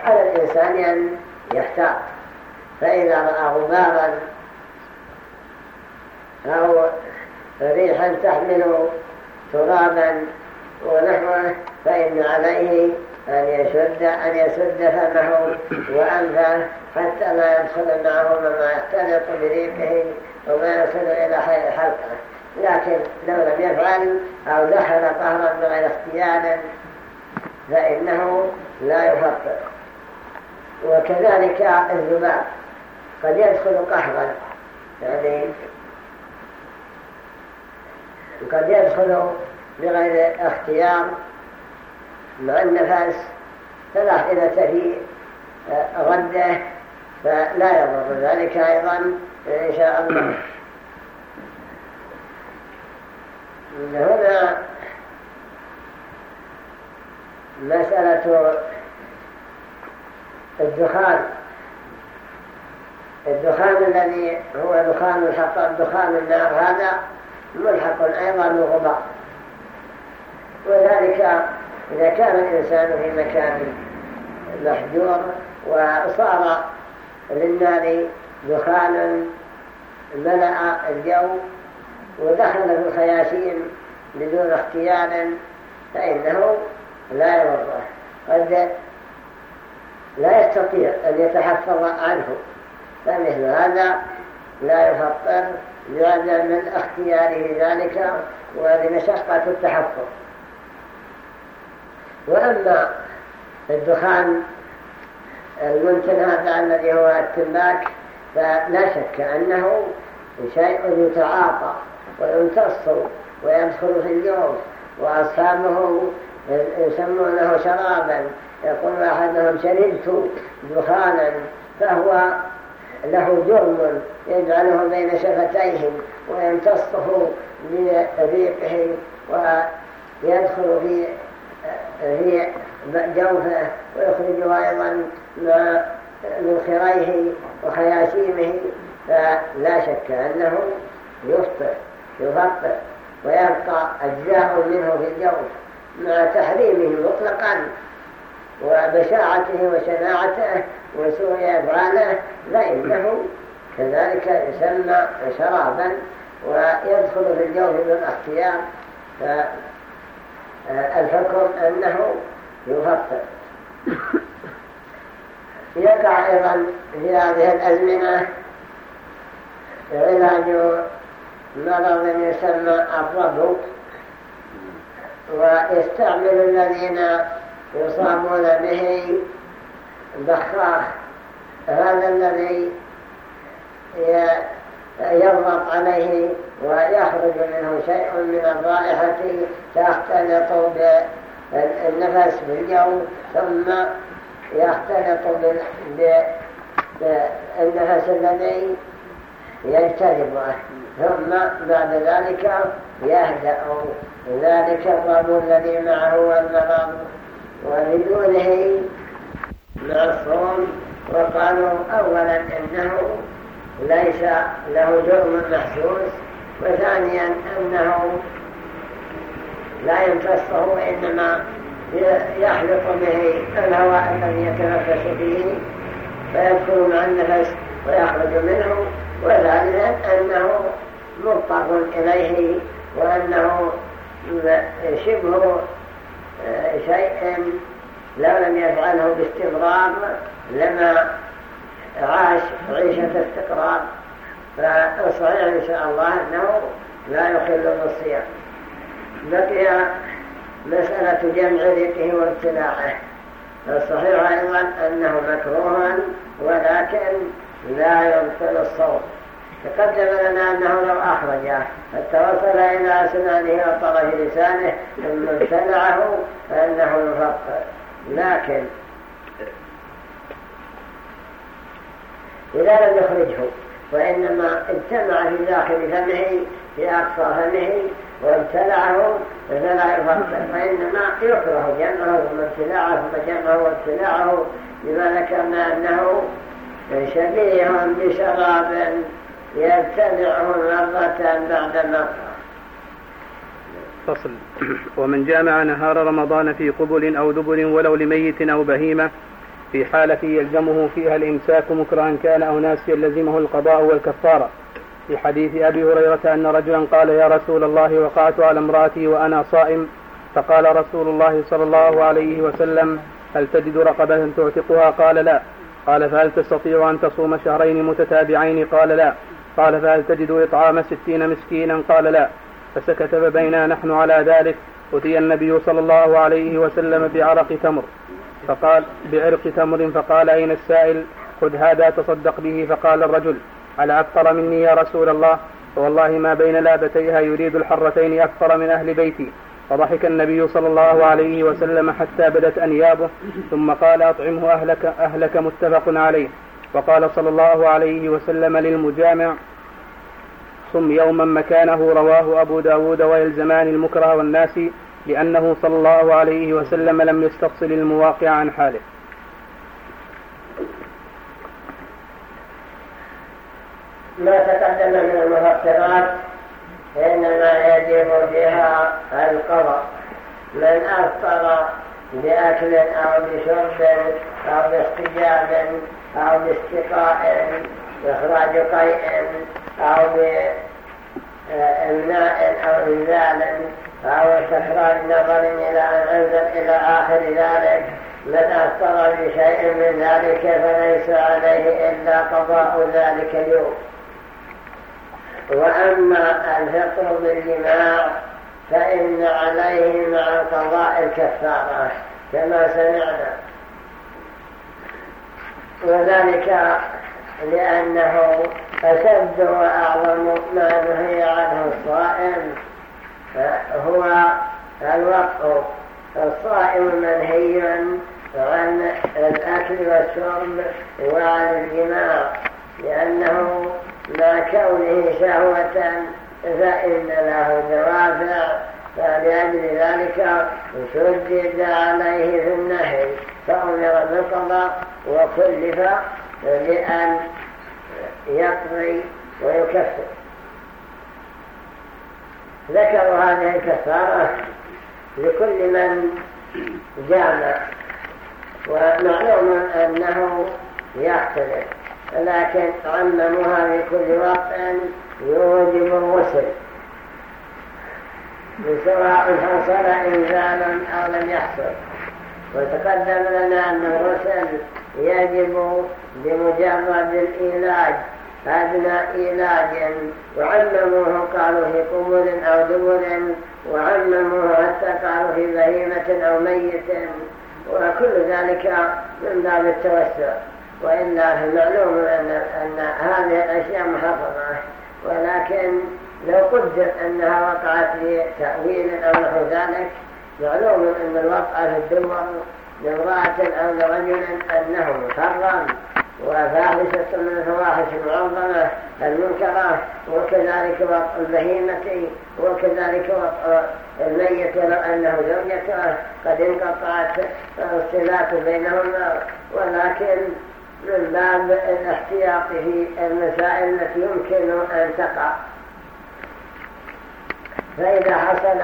على الإنسان أن يحتاط فإذا رأى غبارا أو ريحا تحمل ترابا ونحوه فإن عليه أن يشد أن يسد فمه وأنفه حتى لا يدخل معه ما يختلط بريقه وما يصل إلى حلقه لكن لو لم يفعل أو دخل قهرا بغير اختيار فإنه لا يفطر وكذلك الذباب. قد يدخل قهرا يعني قد يدخل بغير اختيار. مع النفس فلا حيلة في ردة فلا يضر. ذلك أيضا إن شاء الله. هنا مسألة الدخان. الدخان الذي هو دخان الحطب دخان النار هذا ملحق أيضا بالغبار وذلك إذا كان الإنسان في مكان محجور وصار للنار دخان ملأ الجو ودخل في الخياشيم بدون اختيار فإنه لا يضره قد لا يستطيع أن يتحفظ عنه فمثل هذا لا يفطر لعدم من اختياره ذلك ولمشقة التحفظ. وأما الدخان المنتن هذا الذي هو التماك فلا شك أنه شيء يتعاطى. ويمتص ويدخل في اليوم وأصحابه يسمونه شرابا يقول أحدهم شربت دخانا فهو له جرم يجعله بين شفتيه ويمتصه بريقه ويدخل في في جوفه ويخرجه أيضا من خريه وخياشيمه فلا شك أنه يفطر. يفطر ويبقى أجزاء منه في الجوف مع تحريمه مطلقا وبشاعته وشناعته وسوء أفعاله فإنه كذلك يسمى شرابا ويدخل في الجوف بالاختيار فالحكم أنه يفطر. يقع أيضا في هذه الأزمنة علاج مرض يسمى الربو ويستعمل الذين يصابون به بخاخ هذا الذي يضغط عليه ويخرج منه شيء من الرائحة تختلط بالنفس بالجو ثم يختلط بالنفس الذي يجتذبه. ثم بعد ذلك يهدأ ذلك الرب الذي معه والمرض وبدونه مع الصوم وقالوا أولا إنه ليس له جرم محسوس وثانيا أنه لا يمتصه وإنما يحلق به الهواء الذي يتنفس فيه فيدخل مع النفس ويخرج منه. وثالثا أنه مضطر إليه وأنه شبه شيء لو لم يفعله باستمرار لما عاش عيشة استقرار. فالصحيح إن شاء الله أنه لا يخل بالصيام. بقي مسألة جمع ريقه وابتلاعه. الصحيح أيضا أنه مكروه ولكن لا يبطل الصوت تقدم لنا أنه لو أخرجه. حتى وصل إلى أسنانه وطرف لسانه ثم ابتلعه فإنه يفطر. لكن إذا لم يخرجه وإنما اجتمع في داخل فمه في أقصى فمه وابتلعه فلا يفطر. فإنما يكره جمعه ثم ابتلاعه ثم جمعه وابتلاعه لما ذكرنا أنه شبيه بشراب يبتلعه مرة بعد مرة فصل. ومن جامع نهار رمضان في قبل أو دبر ولو لميت أو بهيمة في حالة يلزمه فيها الإمساك مكرها كان أو ناسيا لزمه القضاء والكفارة. في حديث أبي هريرة أن رجلا قال يا رسول الله وقعت على امرأتي وأنا صائم. فقال رسول الله صلى الله عليه وسلم هل تجد رقبة تعتقها؟ قال لا. قال فهل تستطيع أن تصوم شهرين متتابعين؟ قال لا. قال فهل تجد إطعام ستين مسكينا؟ قال لا. فسكت فبينا نحن على ذلك. أتي النبي صلى الله عليه وسلم بعرق تمر. فقال بعرق تمر. فقال أين السائل؟ خذ هذا تصدق به. فقال الرجل على أفقر مني يا رسول الله؟ فوالله ما بين لابتيها يريد الحرتين أفقر من أهل بيتي. فضحك النبي صلى الله عليه وسلم حتى بدت أنيابه. ثم قال أطعمه أهلك, أهلك متفق عليه. وقال صلى الله عليه وسلم للمجامع صم يوما مكانه رواه أبو داود ويلزمان المكره والناس لأنه صلى الله عليه وسلم لم يستفصل المواقع عن حاله. ما تقدم من المفطرات إنما يجب بها القضاء. من أفطر بأكل أو بشرب أو باستجاب أو باستقاء إخراج قيء أو بإمناء أو إنزال أو استخراج نظر إلى أن أنزل إلى آخر ذلك. من أفطر بشيء من ذلك فليس عليه إلا قضاء ذلك اليوم. وأما الفطر بالجماع فإن عليه مع قضاء الكفارة كما سمعنا. وذلك لأنه أشد وأعظم ما نهي عنه الصائم هو الوقت الصائم منهي عن الأكل والشرب وعن الجماع لأنه مع كونه شهوة فإن له دوافع فلأجل ذلك شدد عليه في النهي فأمر بالقضاء وكلف بأن يقضي ويكفر. ذكروا هذه الكفارة لكل من جامع ومعلوم أنه يختلف لكن عمموها في كل وقت يوجب الغسل سواء حصل إنزال أو لم يحصل وتقدم لنا أن الغسل يجب بمجرد الإيلاج أدنى إيلاج. وعلموه قالوا في قبل أو دبر وعلموه حتى قالوا في بهيمة أو ميت. وكل ذلك من باب التوسع. وإلا معلوم أن, أن هذه الأشياء محرمة. ولكن لو قدر أنها وقعت لتأويل أو نحو ذلك معلوم أن الوقع في الدمر لامرأة أو لرجل أنه محرم وفاحشة من الفواحش المعظمة المنكرة وكذلك وقع البهيمة وكذلك وقع الميت لو أنه زوجته قد انقطعت الصلات بينهما ولكن من باب الاحتياط في المسائل التي يمكن أن تقع. فإذا حصل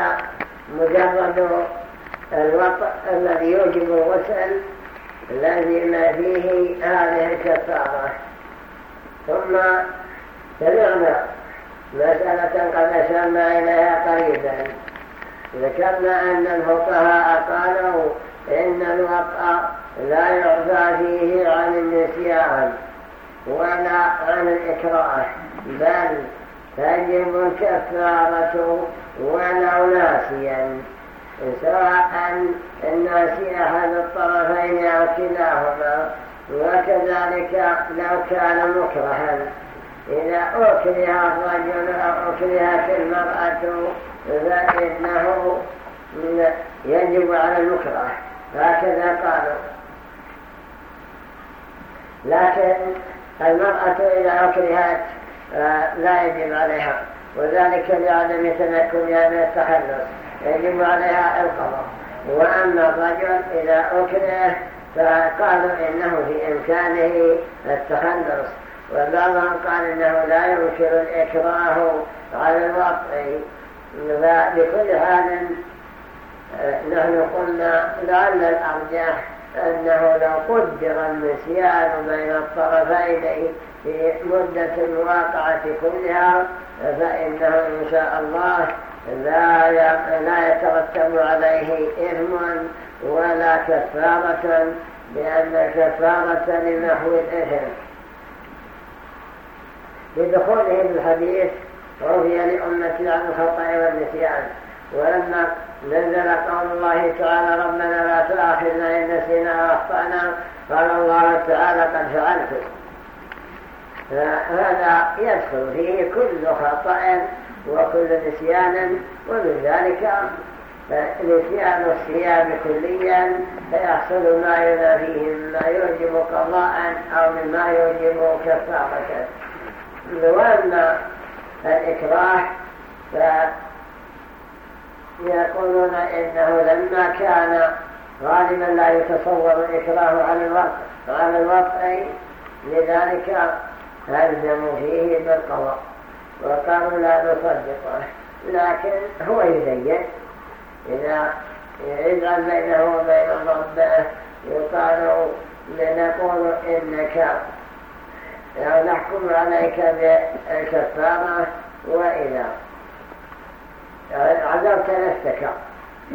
مجرد الوطء الذي يوجب الغسل الذي ما فيه هذه الكفارة. ثم سمعنا مسألة قد أشرنا إليها قريبا. ذكرنا أن الفقهاء قالوا إن الوطأ لا يعفى فيه عن النسيان ولا عن الإكراه بل تجب الكفارة ولو ناسيا. سواء نسي أحد الطرفين أو كلاهما وكذلك لو كان مكرها. إذا أكره الرجل أو أكرهت المرأة فإنه يجب على المكره. هكذا قالوا. لكن المرأة إذا أكرهت لا يجب عليها. وذلك لعدم تمكنها من التخلص. يجب عليها القضاء. وأما الرجل إذا أكره فقالوا إنه في إمكانه التخلص. وبعضهم قال إنه لا يمكن الإكراه على الوطء فبكل حال نحن قلنا لعل الأرجح أنه لو قدر النسيان بين الطرفين في مدة الواقعة كلها فإنه إن شاء الله لا لا يترتب عليه إثم ولا كفارة لأن الكفارة لنحو الإثم. بدخوله بالحديث رضي لأمتي عن الخطأ والنسيان. ولما نزل قول الله تعالى ربنا لا تؤاخذنا إن نسينا وأخطأنا قال الله تعالى قد فعلت فهذا يدخل فيه كل خطأ وكل نسيان ومن ذلك نسيان الصيام كليا فيحصل ما ينافيه مما يوجب قضاء أو مما يوجب كفارة. وأما الإكراه فيقولون إنه لما كان غالبا لا يتصور الإكراه على الوقت على الوقت لذلك ألزموا فيه بالقضاء وقالوا لا نصدقه لكن هو يزين. إذا يجعل بينه وبين ربه يقال لنقول إنك نحكم عليك بالكفارة وإذا عذرت نفسك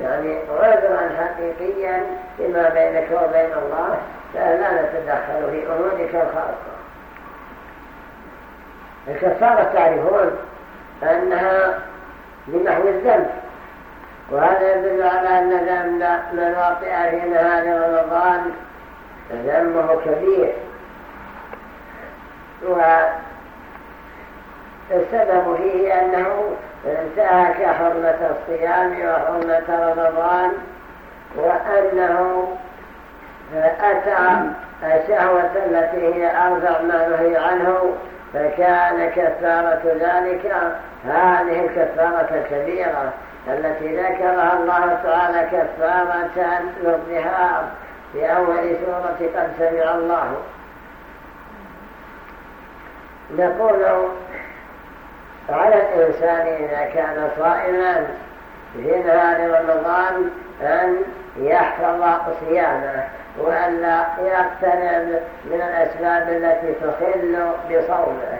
يعني عذرا حقيقيا فيما بينك وبين الله فلا نتدخل في أمورك الخاصة. الكفارة تعرفون أنها بنحو الذنب. وهذا يدل على أن ذنب من وطئ في نهار رمضان. ذنبه كبير. والسبب فيه أنه انتهك حرمة الصيام وحرمة رمضان وأنه أتى الشهوة التي هي أرفع ما نهي عنه فكان كفارة ذلك هذه الكفارة الكبيرة التي ذكرها الله تعالى كفارة للظهار في أول سورة قد سمع الله. نقول على الإنسان إذا كان صائما في نهار رمضان أن يحفظ صيامه وألا يقترب من الأسباب التي تخل بصومه.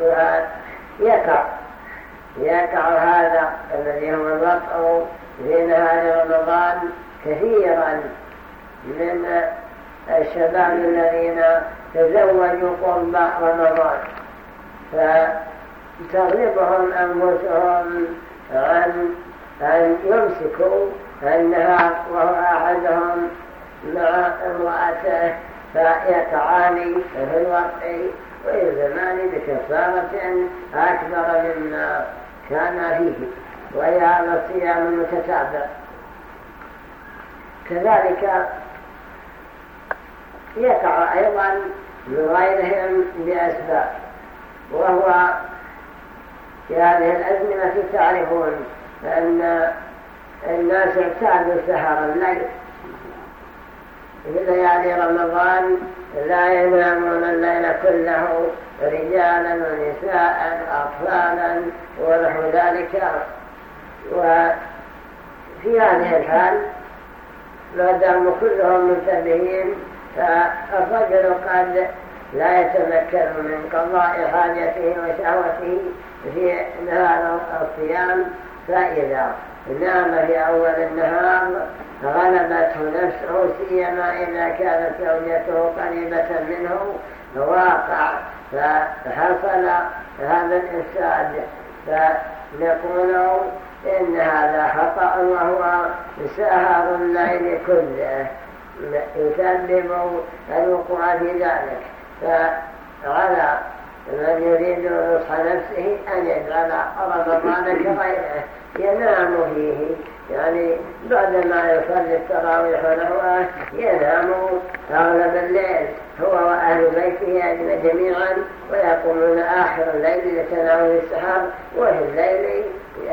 ويقع يقع هذا الذي هو الوقع في نهار رمضان كثيرا من الشباب الذين تزوجوا قرب رمضان. فتغلبهم أنفسهم عن أن يمسكوا النهار وهو أحدهم مع امرأته فيقعان في الوقت ويلزمان بكفارة أكبر مما كان فيه وهي هذا الصيام المتتابع. كذلك يقع أيضا لغيرهم بأسباب. وهو في هذه الأزمنة تعرفون أن الناس اعتادوا سهر الليل. في ليالي رمضان لا ينامون الليل كله رجالا ونساء أطفالا ونحو ذلك. وفي هذه الحال ما داموا كلهم منتبهين فالرجل قد لا يتمكن من قضاء حاجته وشهوته في نهار الصيام فإذا نام في أول النهار غلبته نفسه سيما إذا كانت زوجته قريبة منه واقع فحصل هذا الإفساد فنقول إن هذا خطأ وهو سهر الليل كله. يسبب الوقوع في ذلك. فعلى من يريد نصح نفسه أن يجعل رمضان كغيره. ينام فيه. يعني بعدما يصلي التراويح ونحوه ينام أغلب الليل. هو وأهل بيته جميعا. ويقومون آخر الليل لتناول السحر وفي الليل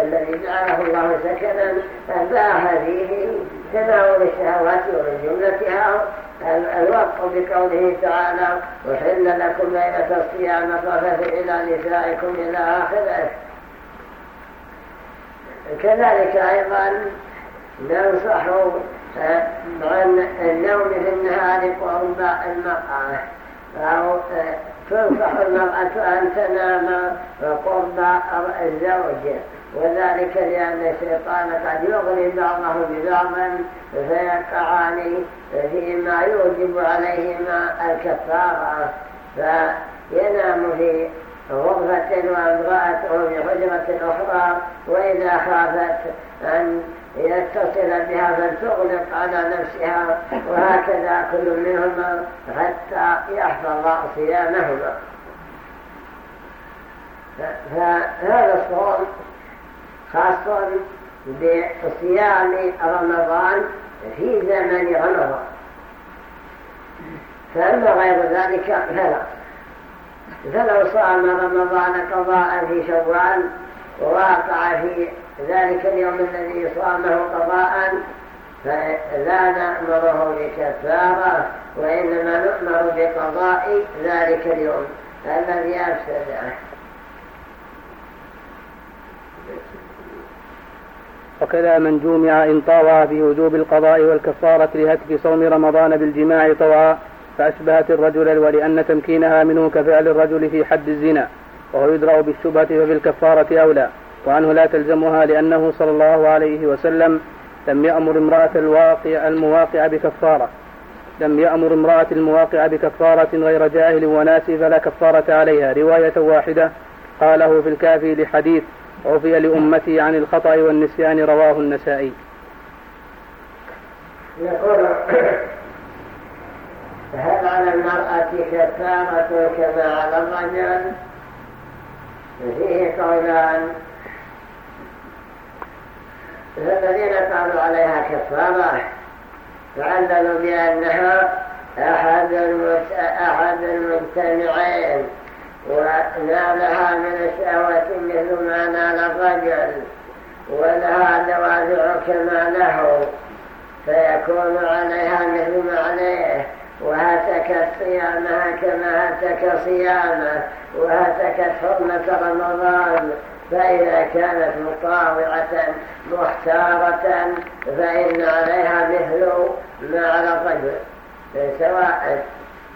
الذي جعله الله سكنا أباح فيه تناول الشهوات ومن جملتها الوقت بقوله تعالى وحل لكم ليلة الصيام الرفث إلى نسائكم إلى آخره. كذلك أيضا ننصح عن النوم في النهار قرب المرأة أو تنصح المرأة أن تنام قرب الزوج. وذلك لأن الشيطان قد يغري بعضه ببعض فيقعان فيما يوجب عليهما الكفارة. فينام في غرفة وامرأته في حجرة أخرى وإذا خافت أن يتصل بها فلتغلق على نفسها وهكذا كل منهما حتى يحفظ صيامهما. فهذا الصوم خاص بصيام رمضان في زمن رمضان. فأما غير ذلك فلا. فلو صام رمضان قضاء في شوال وواقع في ذلك اليوم الذي صامه قضاء فلا نأمره بكفارة وإنما نؤمر بقضاء ذلك اليوم الذي أفسده. وكذا من جومع إن طاوع في وجوب القضاء والكفارة لهتك صوم رمضان بالجماع طوعا فأشبهت الرجل ولأن تمكينها منه كفعل الرجل في حد الزنا وهو يدرأ بالشبهة ففي الكفارة أولى وعنه لا تلزمها لأنه صلى الله عليه وسلم لم يأمر امرأة الواقع المواقع بكفارة لم يأمر امرأة المواقع بكفارة غير جاهل وناسي فلا كفارة عليها. رواية واحدة قاله في الكافي لحديث عفي لأمتي عن الخطأ والنسيان رواه النسائي. يقول هل على المرأة كفارة كما على الرجل؟ فيه قولان. فالذين قالوا عليها كفارة تعللوا بأنها أحد أحد المجتمعين ونالها من الشهوة مثل ما نال الرجل ولها دوافع كما له. فيكون عليها مثل ما عليه وهتكت صيامها كما هتك صيامه وهتكت حرمة رمضان. فإذا كانت مطاوعة مختارة فإن عليها مثل ما على الرجل سواء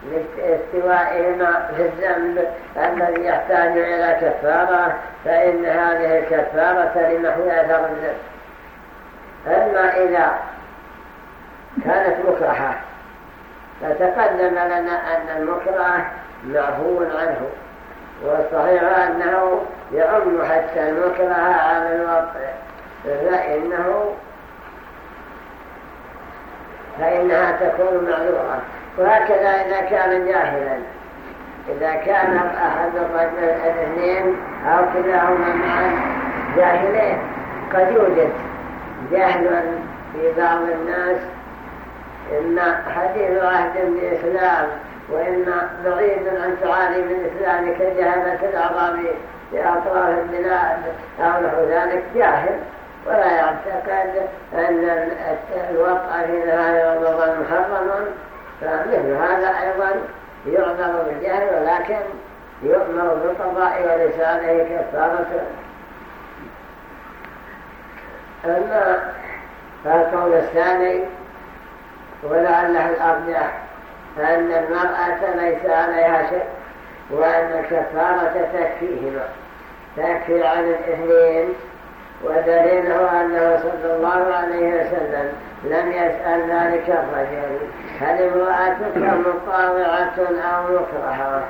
لاستوائهما في الذنب الذي يحتاج إلى كفارة فإن هذه الكفارة لمحو أثر الذنب. أما إذا كانت مكرهة فتقدم لنا أن المكره معفو عنه والصحيح أنه يعم حتى المكره على الوطء فإنه فإنها تكون معذورة. وهكذا إذا كان جاهلا. إذا كان أحد الاثنين أو كلاهما معا جاهلين. قد يوجد جهل في بعض الناس إما حديث عهد بالإسلام وإما بعيد عن تعاليم الإسلام كجهلة الأعراب في أطراف البلاد أو نحو ذلك جاهل. ولا يعتقد أن الوقع في نهاية رمضان محرم. فمثل هذا أيضا يعذر بالجهل ولكن يؤمر بالقضاء ولسانه كفارة أما القول الثاني ولعله الأرجح أن المرأة ليس عليها شيء وأن الكفارة تكفيهما تكفي عن الإثنين ودليله أنه صلى الله عليه وسلم لم يسأل ذلك الرجل هل امرأتك مطاوعة أو مكرهة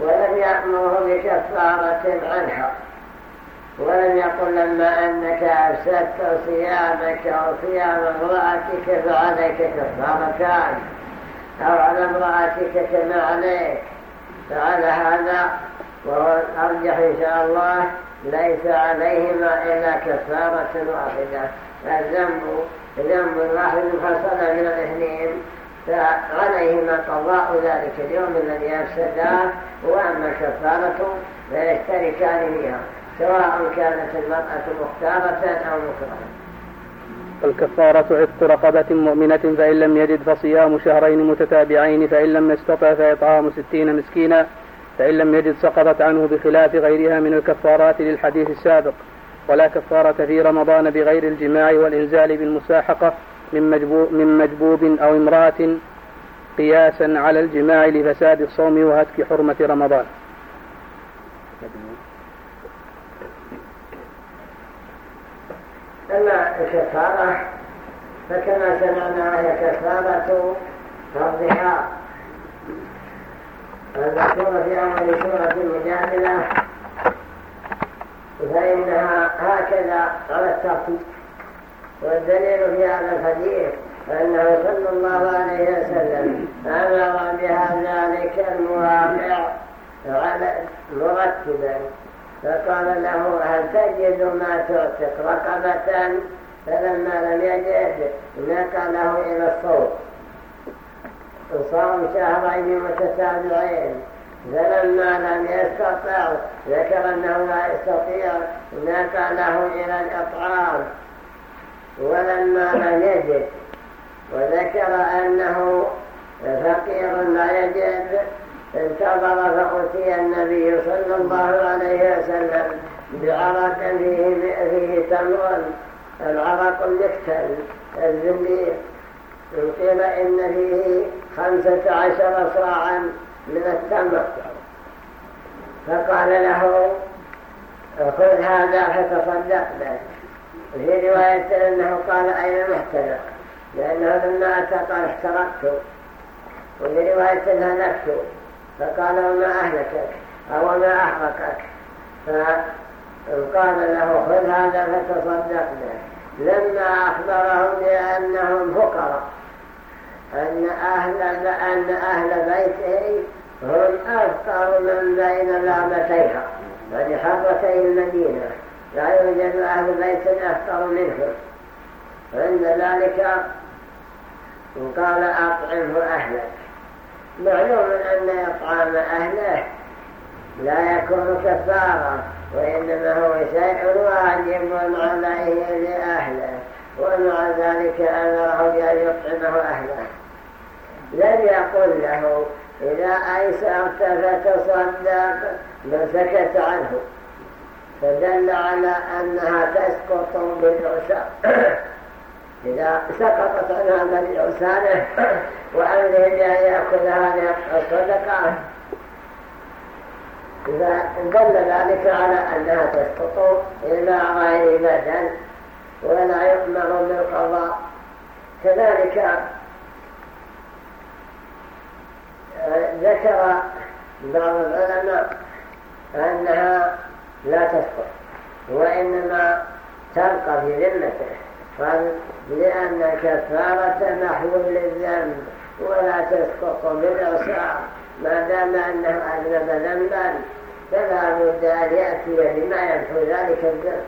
ولم يأمره بكفارة عنها. ولم يقل لما أنك أفسدت صيامك أو صيام امرأتك فعليك كفارتان أو على امرأتك كما عليك. فعلى هذا وهو الأرجح إن شاء الله ليس عليهما إلا كفارة واحدة. الذنب ذنب واحد فصل من الإثنين فعليهما قضاء ذلك اليوم الذي أفسداه وأما الكفارة فيشتركان فيها سواء كانت المرأة مختارة أو مكرهة. الكفارة عتق رقبة مؤمنة فإن لم يجد فصيام شهرين متتابعين فإن لم يستطع فإطعام ستين مسكينا فإن لم يجد سقطت عنه بخلاف غيرها من الكفارات للحديث السابق. ولا كفارة في رمضان بغير الجماع والإنزال بالمساحقة من مجبوب, من مجبوب أو امرأة قياسا على الجماع لفساد الصوم وهتك حرمة رمضان. أما الكفارة فكما سمعنا هي كفارة فرضها المذكورة في أول سورة المجادلة فإنها هكذا على الترتيب. والدليل في هذا الحديث أنه صلى الله عليه وسلم أمر بها ذلك المواقع مرتبا. فقال له هل تجد ما تعتق رقبة فلما لم يجد نقله إلى الصوت. صام شهرين متتابعين. فلما لم يستطع ذكر أنه لا يستطيع نقله إلى الأطعام. ولما لم يجد وذكر أنه فقير لا يجد انتظر فأتي النبي صلى الله عليه وسلم بعرق فيه, فيه تمر. العرق المكتل الزبير قيل إن فيه خمسة عشر صاعا من التمر فقال له خذ هذا فتصدق به في رواية أنه قال أين محترق لأنه لما أتى قال احترقت وفي رواية هلكت فقال وما أهلكك؟ أو ما أحرقك؟ فقال له خذ هذا فتصدق به لما أخبرهم بأنهم فقراء أن أهل, أن أهل بيته هم أفقر من بين لابتيها يعني حرتي المدينة لا يوجد أهل بيت أفقر منهم عند ذلك قال أطعمه أهلك. معلوم أن إطعام أهله لا يكون كفارة وإنما هو شيء واجب عليه لأهله ومع ذلك أمره بأن يطعمه أهله. لم يقل له إذا أيسرت فتصدق بل سكت عنه. فدل على أنها تسقط بالعسر. إذا سقطت عن هذا العسانة وأمره بأن يأكل هذه الصدقة. دل ذلك على أنها تسقط إلى غير بدن ولا يؤمر بالقضاء. كذلك ذكر بعض العلماء أنها لا تسقط وإنما تبقى في ذمته قال لأن الكفارة محو للذنب ولا تسقط بالعصار ما دام أنه أذنب ذنبا فلا بد أن يأتي بما يمحو ذلك الذنب.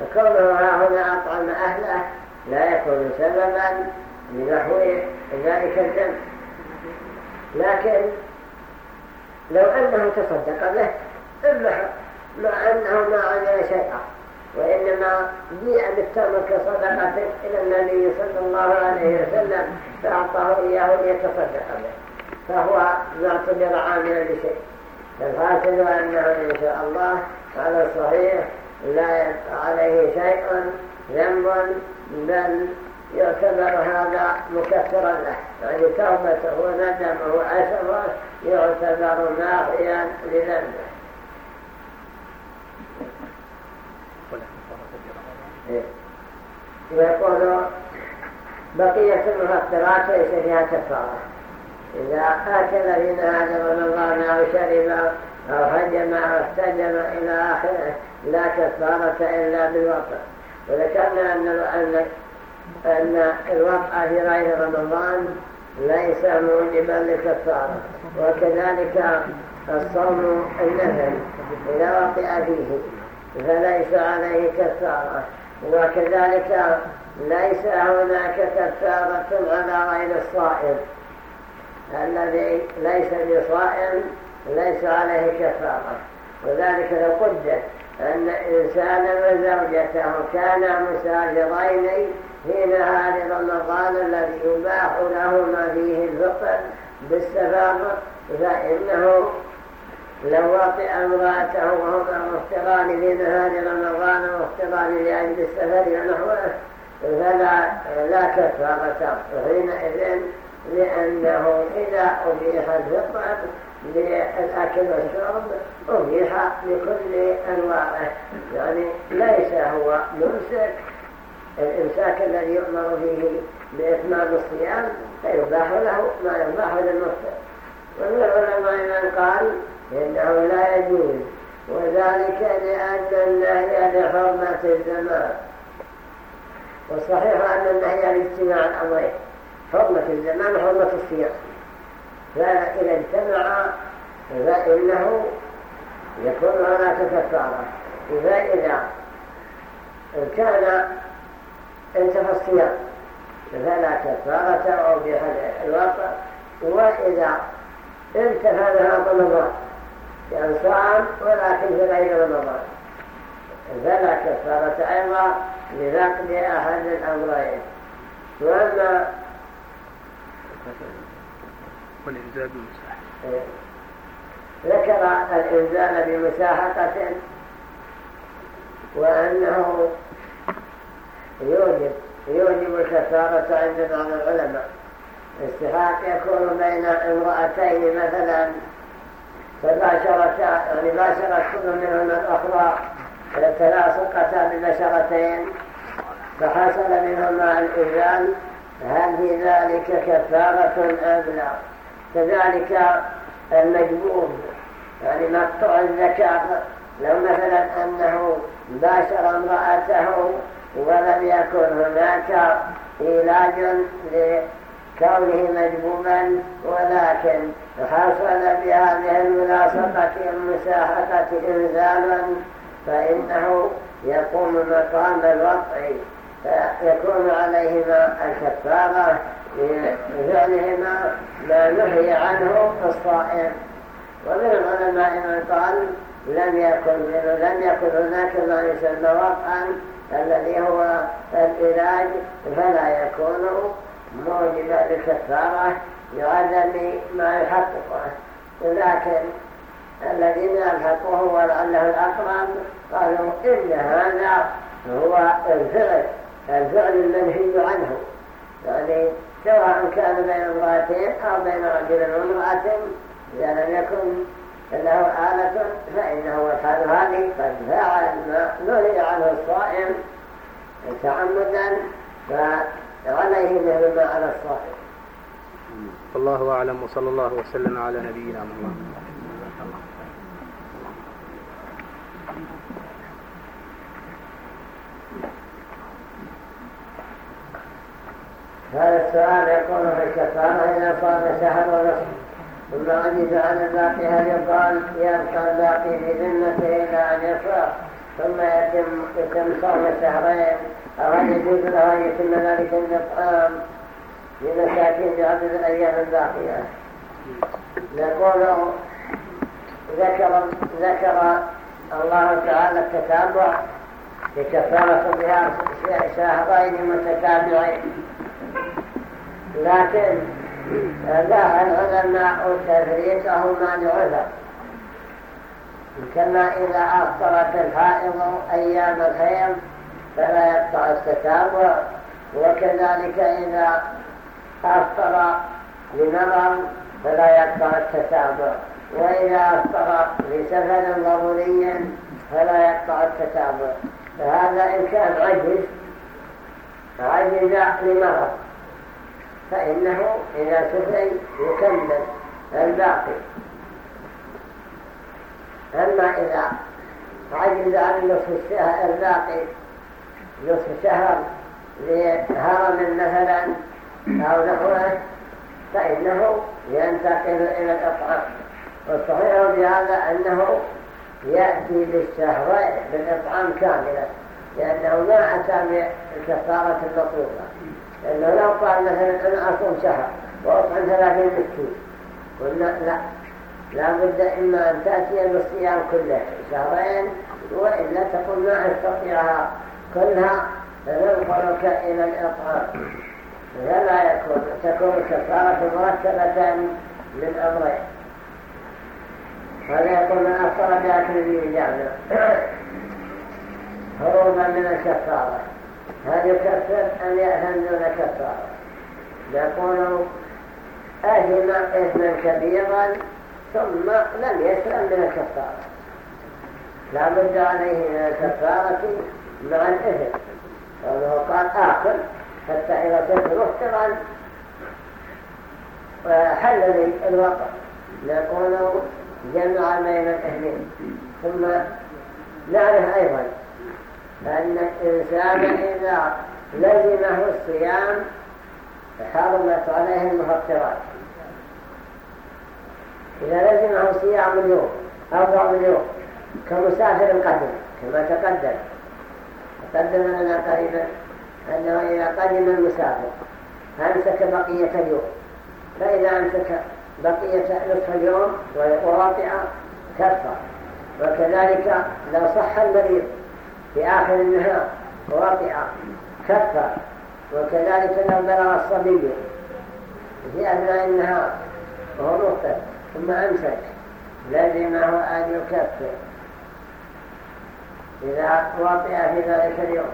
فكونه ها هنا أطعم أهله لا يكون سببا لنحو ذلك الذنب. لكن لو أنه تصدق به ذبح مع أنه ما عمل شيئا وإنما جيء بالتمر كصدقة إلى النبي صلى الله عليه وسلم فأعطاه إياه ليتصدق به فهو ما اعتبر عاملا بشيء فالحاصل أنه إن شاء الله على الصحيح لا عليه شيء ذنب بل يعتبر هذا مكثرا له. يعني توبته وندمه وأسره يعتبر ماحيا لذنبه. يقول بقية المفطرات ليس فيها كفارة. إذا أكل في نهار رمضان أو شرب أو حجم أو استجم إلى آخره لا كفارة إلا بالوطن وذكرنا أن, أن, الوطأ في غير رمضان ليس موجبا لكفارة وكذلك الصوم النفل إذا وطئ فيه فليس عليه كفارة وكذلك ليس هناك كفارة على غير الصائم. الذي ليس بصائم ليس عليه كفارة. وذلك لو قدر أن إنسانا وزوجته كانا مسافرين في نهار رمضان الذي يباح لهما فيه الفطر بالسفر فإنه لو وطئ امرأته وهما مفتران في نهار رمضان مفتران لأجل السفر ونحوه فلا لا كفارة. حينئذ لأنه إذا أبيح الفطر للأكل والشرب أبيح لكل أنواعه. يعني ليس هو ممسك الإمساك الذي يؤمر فيه بإتمام الصيام فيباح له ما يباح للمفطر ومن العلماء من قال إنه لا يجوز وذلك لأن النهي لحرمة الزمان. والصحيح أن النهي لاجتماع الأمرين حرمة الزمان وحرمة الصيام. فإذا اجتمع فإنه يكون هناك كفارة. فإذا كان انتهى الصيام فلا كفارة أو الوقت. وإذا انتهى لها رمضان يعني صام ولكن في غير رمضان فلا كفارة أيضا لفقد أحد الأمرين. وأما والإنزال بمساحة. ذكر الإنزال بمساحقة وأنه يوجب يوجب الكفارة عند بعض العلماء. استحاق يكون بين امرأتين مثلا. فباشرتا يعني باشرت كل منهما الأخرى تلاصقتا ببشرتين. فحصل منهما الإذان هل في ذلك كفارة أم لا؟ كذلك المجبور. يعني مقطوع الذكر. لو مثلا أنه باشر امرأته ولم يكن هناك علاج لكونه مجبوبا ولكن حصل بهذه الملاصقة المساحقة إنزالا فإنه يقوم مقام الوضع فيكون عليهما الكفارة لفعلهما ما نهي عنه الصائم. ومن العلماء من قال لم يكن لم يكن هناك ما يسمى وقعا الذي هو العلاج فلا يكون موجبا للكفارة لعدم ما يحققه. لكن الذين يلحقوه ولعله الأقرب قالوا إن هذا هو الفعل الفعل المنهي عنه يعني سواء كان بين امرأتين أو بين رجل وامرأة إذا لم يكن له آلة فإنه يفعل هذه قد فعل ما نهي عنه الصائم تعمدا فعليه مثل ما على الصائم. والله أعلم وصلى الله وسلم على نبينا محمد. هذا السؤال يكون في الكفارة إذا صام شهر ونصف. ثم عجز عن الباقي يقال يبقى الباقي في ذمته إلى أن يصرف ثم يتم يتم صوم شهرين أو هل يجوز له أن يتم ذلك الإطعام لمساكين بعدد الأيام الباقية نقول ذكر ذكر الله تعالى التتابع لكفارة بها شهرين متتابعين. لكن لا العلماء تفريقهما لعذر كما إذا أفطرت الحائض أيام الحيض فلا يقطع التتابع وكذلك إذا أفطر لمرض فلا يقطع التتابع وإذا أفطر لسفر ضروري فلا يقطع التتابع فهذا إن كان عجز عجز لمرض. فإنه إذا سفل يكمل الباقي. أما إذا عجز عن نصف الشهر الباقي نصف شهر لهرم مثلا أو نحوه فإنه ينتقل إلى الإطعام. والصحيح بهذا أنه يأتي بالشهرين بالإطعام كاملا لأنه ما أتى بالكفارة المطلوبة. لأنه لو قال مثلا أنا أصوم شهر وأطعم ثلاثين مسكين قلنا لا. لا بد إما أن تأتي بالصيام كله شهرين وإلا تقول ما أستطيعها كلها فننقلك إلى الإطعام. فلا يكون تكون الكفارة مرتبة من أمرين هذا يقول من أفطر بأكل جامع هروبا من الكفارة. هل يكفر أم يأثم دون كفارة يقول أهل إثما كبيرا ثم لم يسلم من الكفارة. لا بد عليه من الكفارة مع الإثم. فأنه قال آكل حتى إذا كنت مفطرا حل لي الوقت. نقول جمع بين الإثمين. ثم نعرف أيضا أن الإنسان إذا لزمه الصيام حرمت عليه المفطرات إذا لزمه صيام اليوم أربع اليوم كمسافر قدم كما تقدم. تقدم لنا قريبا أنه إذا قدم المسافر أمسك بقية اليوم. فإذا أمسك بقية نصف اليوم وواطع كفر وكذلك لو صح المريض في آخر النهار واطع كفر وكذلك لو بلغ الصبي. في أثناء النهار وهو مفطر ثم أمسك لزمه أن يكفر. إذا وطئ في ذلك اليوم.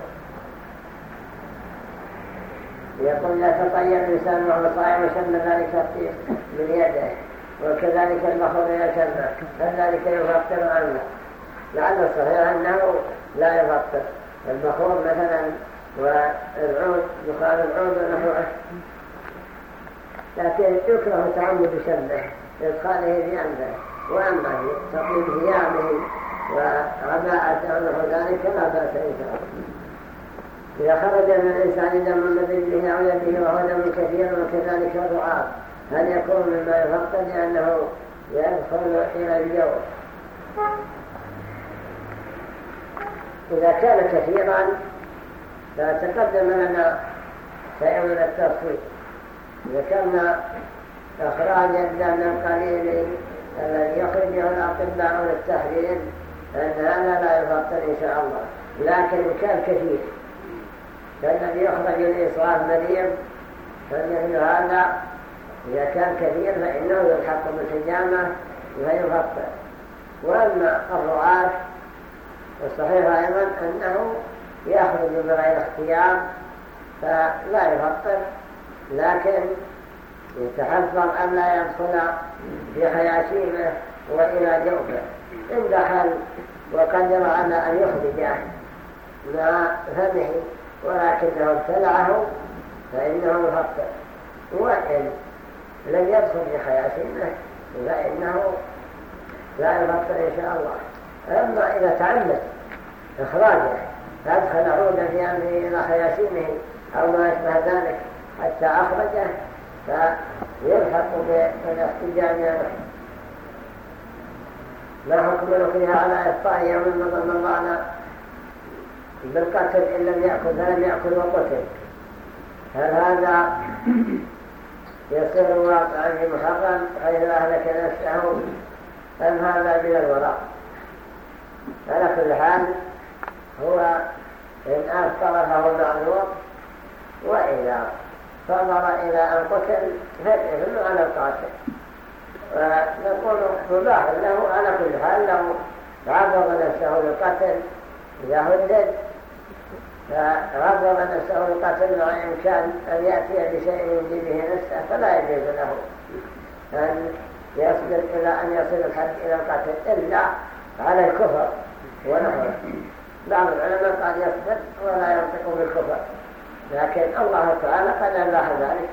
يقول لا تطيب الإنسان وهو صائم وشم ذلك الطيب من يده وكذلك المخض يشم فذلك يفطر عنه. لعل الصحيح أنه لا يفطر المخوض مثلا والعود يقال العود ونحوه لكن يكره تعمد شمه لإدخاله في أنفه وأما تطيب ثيابه وغباءته ونحو ذلك لا بأس إن شاء الله. إذا خرج من الإنسان دم به أو يده وهو دم كثير وكذلك الرعاة هل يكون مما يفقد لأنه يدخل إلى الجو إذا كان كثيرا فتقدم لنا شيء من التفصيل ذكرنا إخراج الدم القليل الذي يخرجه الأطباء للتحليل أن هذا لا يفطر إن شاء الله. لكن كان كثير فالذي يخرج لإصراف مريض فمثل هذا إذا كان كثير فإنه يلحق بالحجامة فيفطر وأما الرعاة والصحيح أيضا أنه يخرج بغير اختيار فلا يفطر لكن يتحفظ أن لا يدخل في حياشيمه وإلى جوفه. إن دخل وقدر على أن يخرجه مع فمه ولكنه ابتلعه فإنه يفطر. وإن لم يدخل في حياشيمه فإنه لا يفطر إن شاء الله. أما إذا تعمد إخراجه فأدخل عودا في أمره إلى خياشيمه أو ما يشبه ذلك حتى أخرجه فيلحق بالإحتجاج ما حكم فيها على إفطار يوم من رمضان بالقتل إن لم يأكل فلم يأكل وقتل. هل هذا يصير واقعا في محرم حيث أهلك نفسه أم هذا من الوراء؟ على كل حال هو إن أفطر فهو معذور وإذا فضر إلى أن قتل فالإثم على القاتل ونقول مباح له على كل حال لو عرض نفسه للقتل إذا هدد فعرض نفسه للقتل مع إمكان أن يأتي بشيء يجي به نفسه فلا يجوز له أن يصبر إلى أن يصل الحد إلى القتل إلا على الكفر ونحوه. بعض العلماء قال يصبر ولا ينطق بالكفر لكن الله تعالى قد أباح ذلك.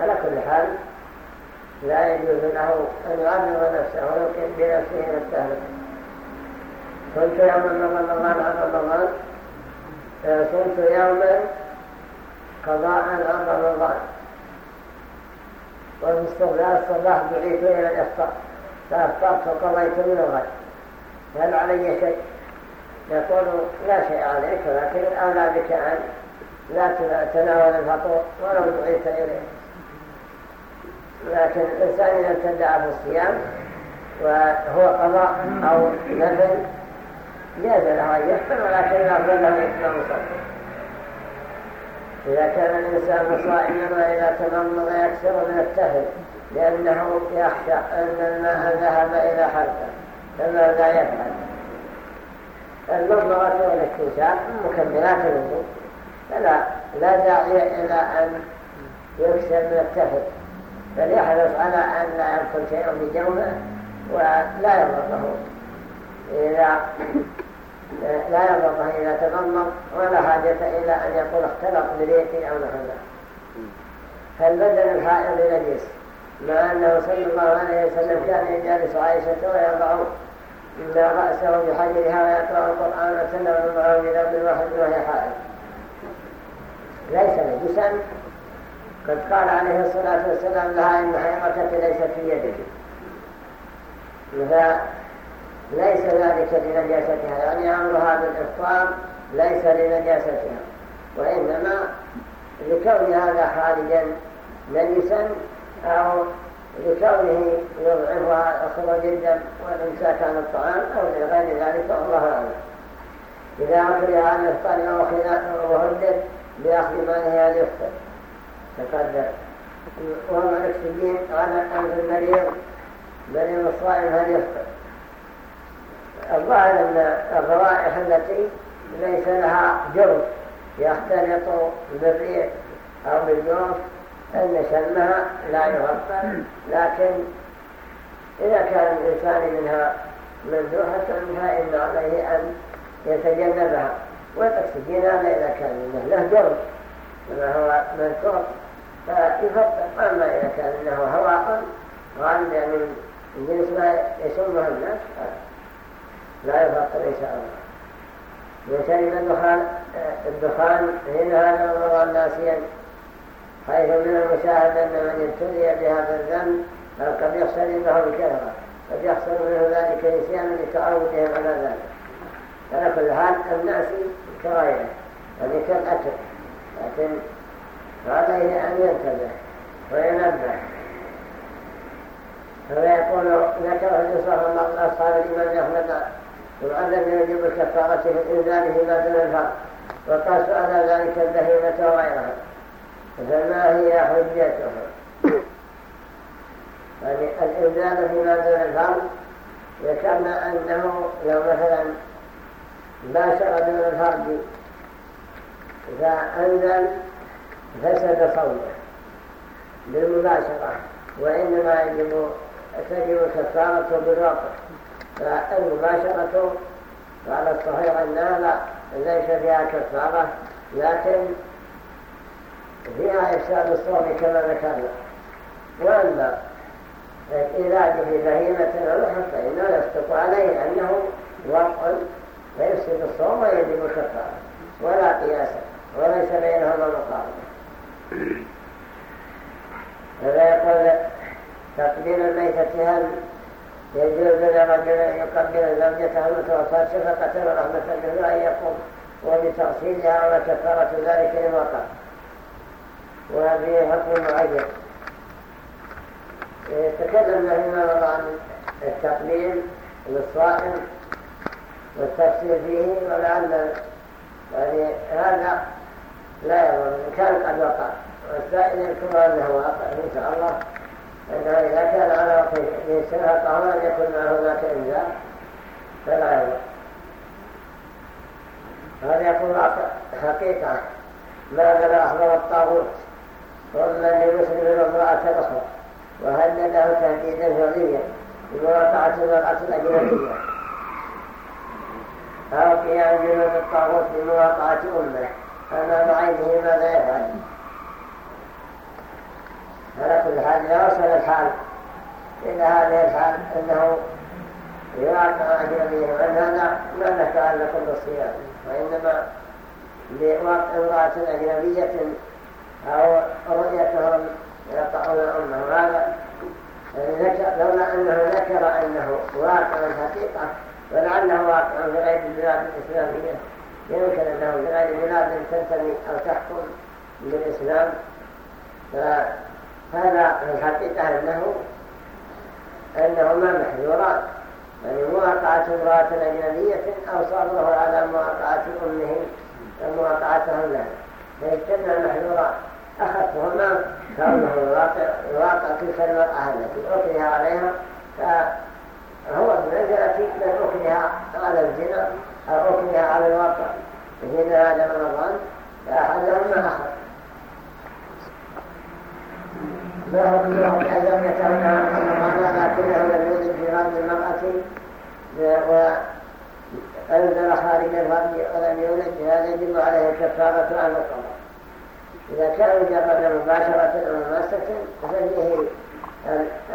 على كل حال لا يجوز له أن يعرض نفسه ويقيم بنفسه التهلكة صمت يوما من رمضان عن رمضان صمت يوما قضاء عن رمضان. وفي الصلاة الصباح دعيت إلى الإفطار فأفطرت وقضيت من الغد. هل علي شيء يقول لا شيء عليك لكن الآن بك أن لا تناول الفطور ولو دعيت إليه. لكن الإنسان إذا ابتدع في الصيام وهو قضاء أو نفل جاز له أن يفطر ولكن الأفضل له يكون مصدر إذا كان الإنسان صائما وإذا تمضمض يكسر من التهل لأنه يخشى أن الماء ذهب إلى حرفه فماذا يفعل المضمضة والاستنشاق مكملات الوضوء. فلا لا داعي إلى أن يكسر من التهل فليحرص على أن لا يدخل شيء في جوفه ولا يضره إذا لا يضره إذا تضمن ولا حاجة إلى أن يقول اختلط بريقي أو نحو فالبدن الحائض نجس مع أنه صلى الله عليه وسلم كان يجالس عائشة ويضع رأسه بحجرها ويقرأ القرآن وسلم معه بذنب واحد وهي حائض. ليس نجسا قد قال عليه الصلاة والسلام لها إن حيضتك ليست في يدك. فليس ذلك لنجاستها. يعني أمرها بالإفطار ليس لنجاستها. وإنما لكون هذا خارجا نجسا أو لكونه يضعفها خروج الدم والإمساك عن الطعام أو لغير ذلك والله أعلم. إذا أكره عن الإفطار وهدد بأخذ ماله أن يفطر تقدر وهو الأكسجين على أنف المريض. مريض الصائم هل يفطر الظاهر أن الروائح التي ليس لها جرم يختلط بالريح أو بالجرم أن شمها لا يغفر لكن إذا كان الإنسان منها ممدوحة فإن عليه أن يتجنبها. والأكسجين هذا إذا كان منه له جرم كما هو منكور فيفطر أما إذا كان إنه هواء غالبا يعني من جنس ما يسمه الناس لا يفطر إن شاء الله. وشرب الدخان الدخان هنا هذا رمضان ناسيا حيث من المشاهد أن من ابتلي بهذا الذنب قد يحصل له بكثرة قد يحصل منه ذلك نسيان لتعودهم على ذلك. على كل حال الناس كغيره يعني كالأكل لكن فعليه أن ينتبه وينبه. فلا يقول ذكر الإنصاف الله أصحاب الإمام أحمد. والعدم يجب الكفارة في فيما دون الفرق وقاسوا على ذلك البهيمة وغيرها. فما هي حجته يعني الإنزال فيما دون الفرق ذكرنا أنه لو مثلا باشر دون الفرد فأنزل فسد صومه بالمباشرة وإنما يجب تجب الكفارة بالوقت فالمباشرة على الصحيح أنها ليس فيها كفارة لكن فيها إفساد الصوم كما ذكرنا وأما الإيراد في بهيمة ونحن فإنه يصدق عليه أنه وقع فيفسد الصوم ويجب الكفارة. ولا قياسا وليس بينهما مقارنة هذا يقول تقبيل الميتة هل يجوز لرجل أن يقبل زوجته المتوفاة شفقة ورحمة به أن يقوم وبتغسيلها وكفارة ذلك إن وقع وهذه حكم معين. تكلمنا فيما مضى عن التقبيل للصائم والتفسير فيه ولعل يعني هذا لا يضر. إن كان قد وقع. والسائل يذكر أنه واقع إن شاء الله. أنه إذا كان على وقت يسرها طهرا يكون معه هناك إنزال فلا يضر. هذا يكون حقيقة. ماذا أخبر الطاغوت. ومن لمسلم امرأة الأخرى وهل له تهديدا فظيا بمواقعة المرأة الأجنبية. أو قيام جنود الطاغوت بمواقعة أمه أمام عينه ماذا يفعل على كل حال إذا وصل الحال إلى هذه الحال أنه يواقع أجنبيه هذا ما نتعلق بالصيام وإنما بوقع امرأة أجنبية أو رؤيتهم يقطعون أمه هذا لولا أنه ذكر أنه واقع الحقيقة ولعله واقع في غير البلاد الإسلامية يمكن أنه في غير بلاد تنتمي أو تحكم بالإسلام. فهذا في الحقيقة أنه أنهما محذوران يعني مواقعة امرأة أجنبية أو صبره على مواقعة أمه ومواقعتهم له فيجتمع المحذورات أخذتهما كونه يواقع تلك المرأة التي أكره عليها فهو بمنزلة من أكره على الزنا أو أكره على الواقع في هذا رمضان فأحدهما أخذ ما هو كله الأذن يتولى رمضان لكنه لم يوجد في رد المرأة وأنزل خارج ولم يولد هذا يجب عليه الكفارة عن القضاء إذا كان مجرد مباشرة أو مماسة ففيه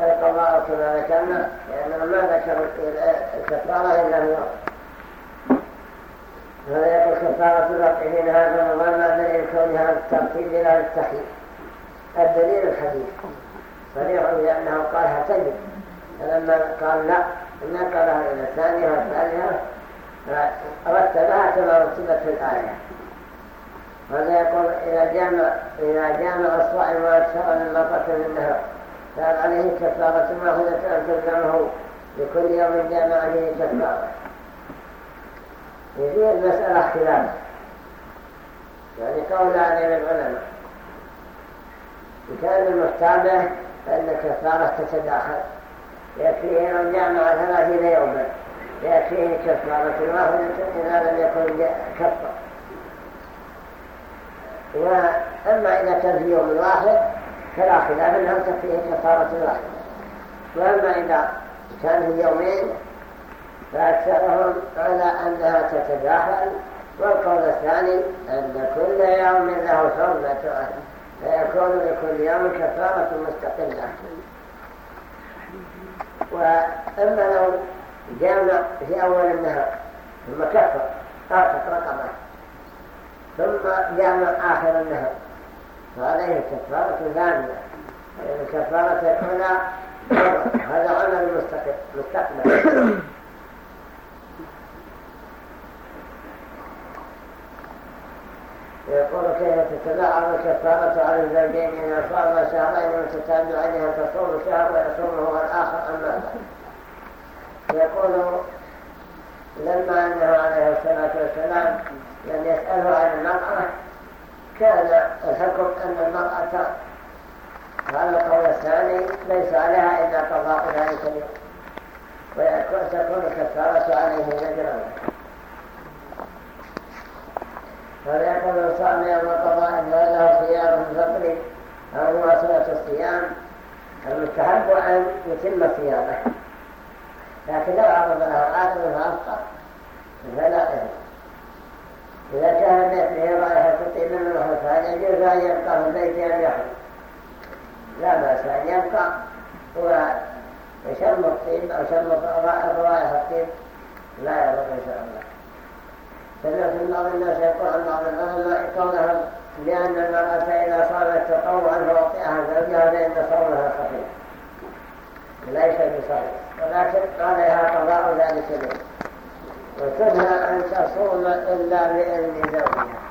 القضاء كما ذكرنا لأننا ما ذكر الكفارة إلا هو. هذا يقول كفارة من هذا رمضان ما دليل كونها الترتيب إلى التحليل الدليل الحديث. صريح بأنه قالها تجد فلما قال لا نقلها إلى الثانية والثالثة فرتبها كما رتبت في الآية. هذا يقول إذا جامع, إذا جامع الصائم وأكثر من مرة من النهر فهل عليه كفارة واحدة أن تلزمه لكل يوم جامع عليه كفارة. يجي المسألة خلاف يعني قولان للعلماء إن كان المحتاجة فإن الكفارة تتداخل. يكفيه من جامع ثلاثين يوما. يكفيه كفارة واحدة إذا لم يكن كفر وأما إذا كان في يوم واحد فلا خلاف أنه تكفيه كفارة واحدة وأما إذا كان في يومين فأكثرهم على أنها تتداخل والقول الثاني أن كل يوم له حرمة فيكون لكل يوم كفارة مستقلة. وأما لو جامع في أول النهار ثم كفر آخر رقبة. ثم جامع آخر النهار فعليه كفارة ثانية الكفارة الأولى هذا عمل مستقبل يقول كيف تتبعض الكفارة على الزوجين إن صام شهرين متتابعين تصوم شهر ويصومه الآخر أما يقول لما أنه عليه الصلاة والسلام لم يسأله عن المرأة كان الحكم أن المرأة على القول الثاني ليس عليها إلا قضاء ذلك اليوم وتكون الكفارة عليه نجرا. فليقول صام يوم القضاء له صيام الفطر أو مواصلة الصيام؟ المستحب أن يتم صيامه؟ لكن لو عرض له عارض فأفطر فلا إثم إذا كان به رائحة طيب من الحفاظ يجوز أن يبقى في البيت أن يحرم لا بأس أن يبقى. ويشم الطيب أو شم رائحة الطيب. لا يضر إن شاء الله. سمعت بعض الناس يقول عن بعض العلماء قولهم لأن المرأة إذا صامت تطوعا فوطئها زوجها فإن صومها صحيح ليس بصحيح. ولكن عليها قضاء ذلك اليوم. وتنهى أن تصوم إلا بإذن زوجها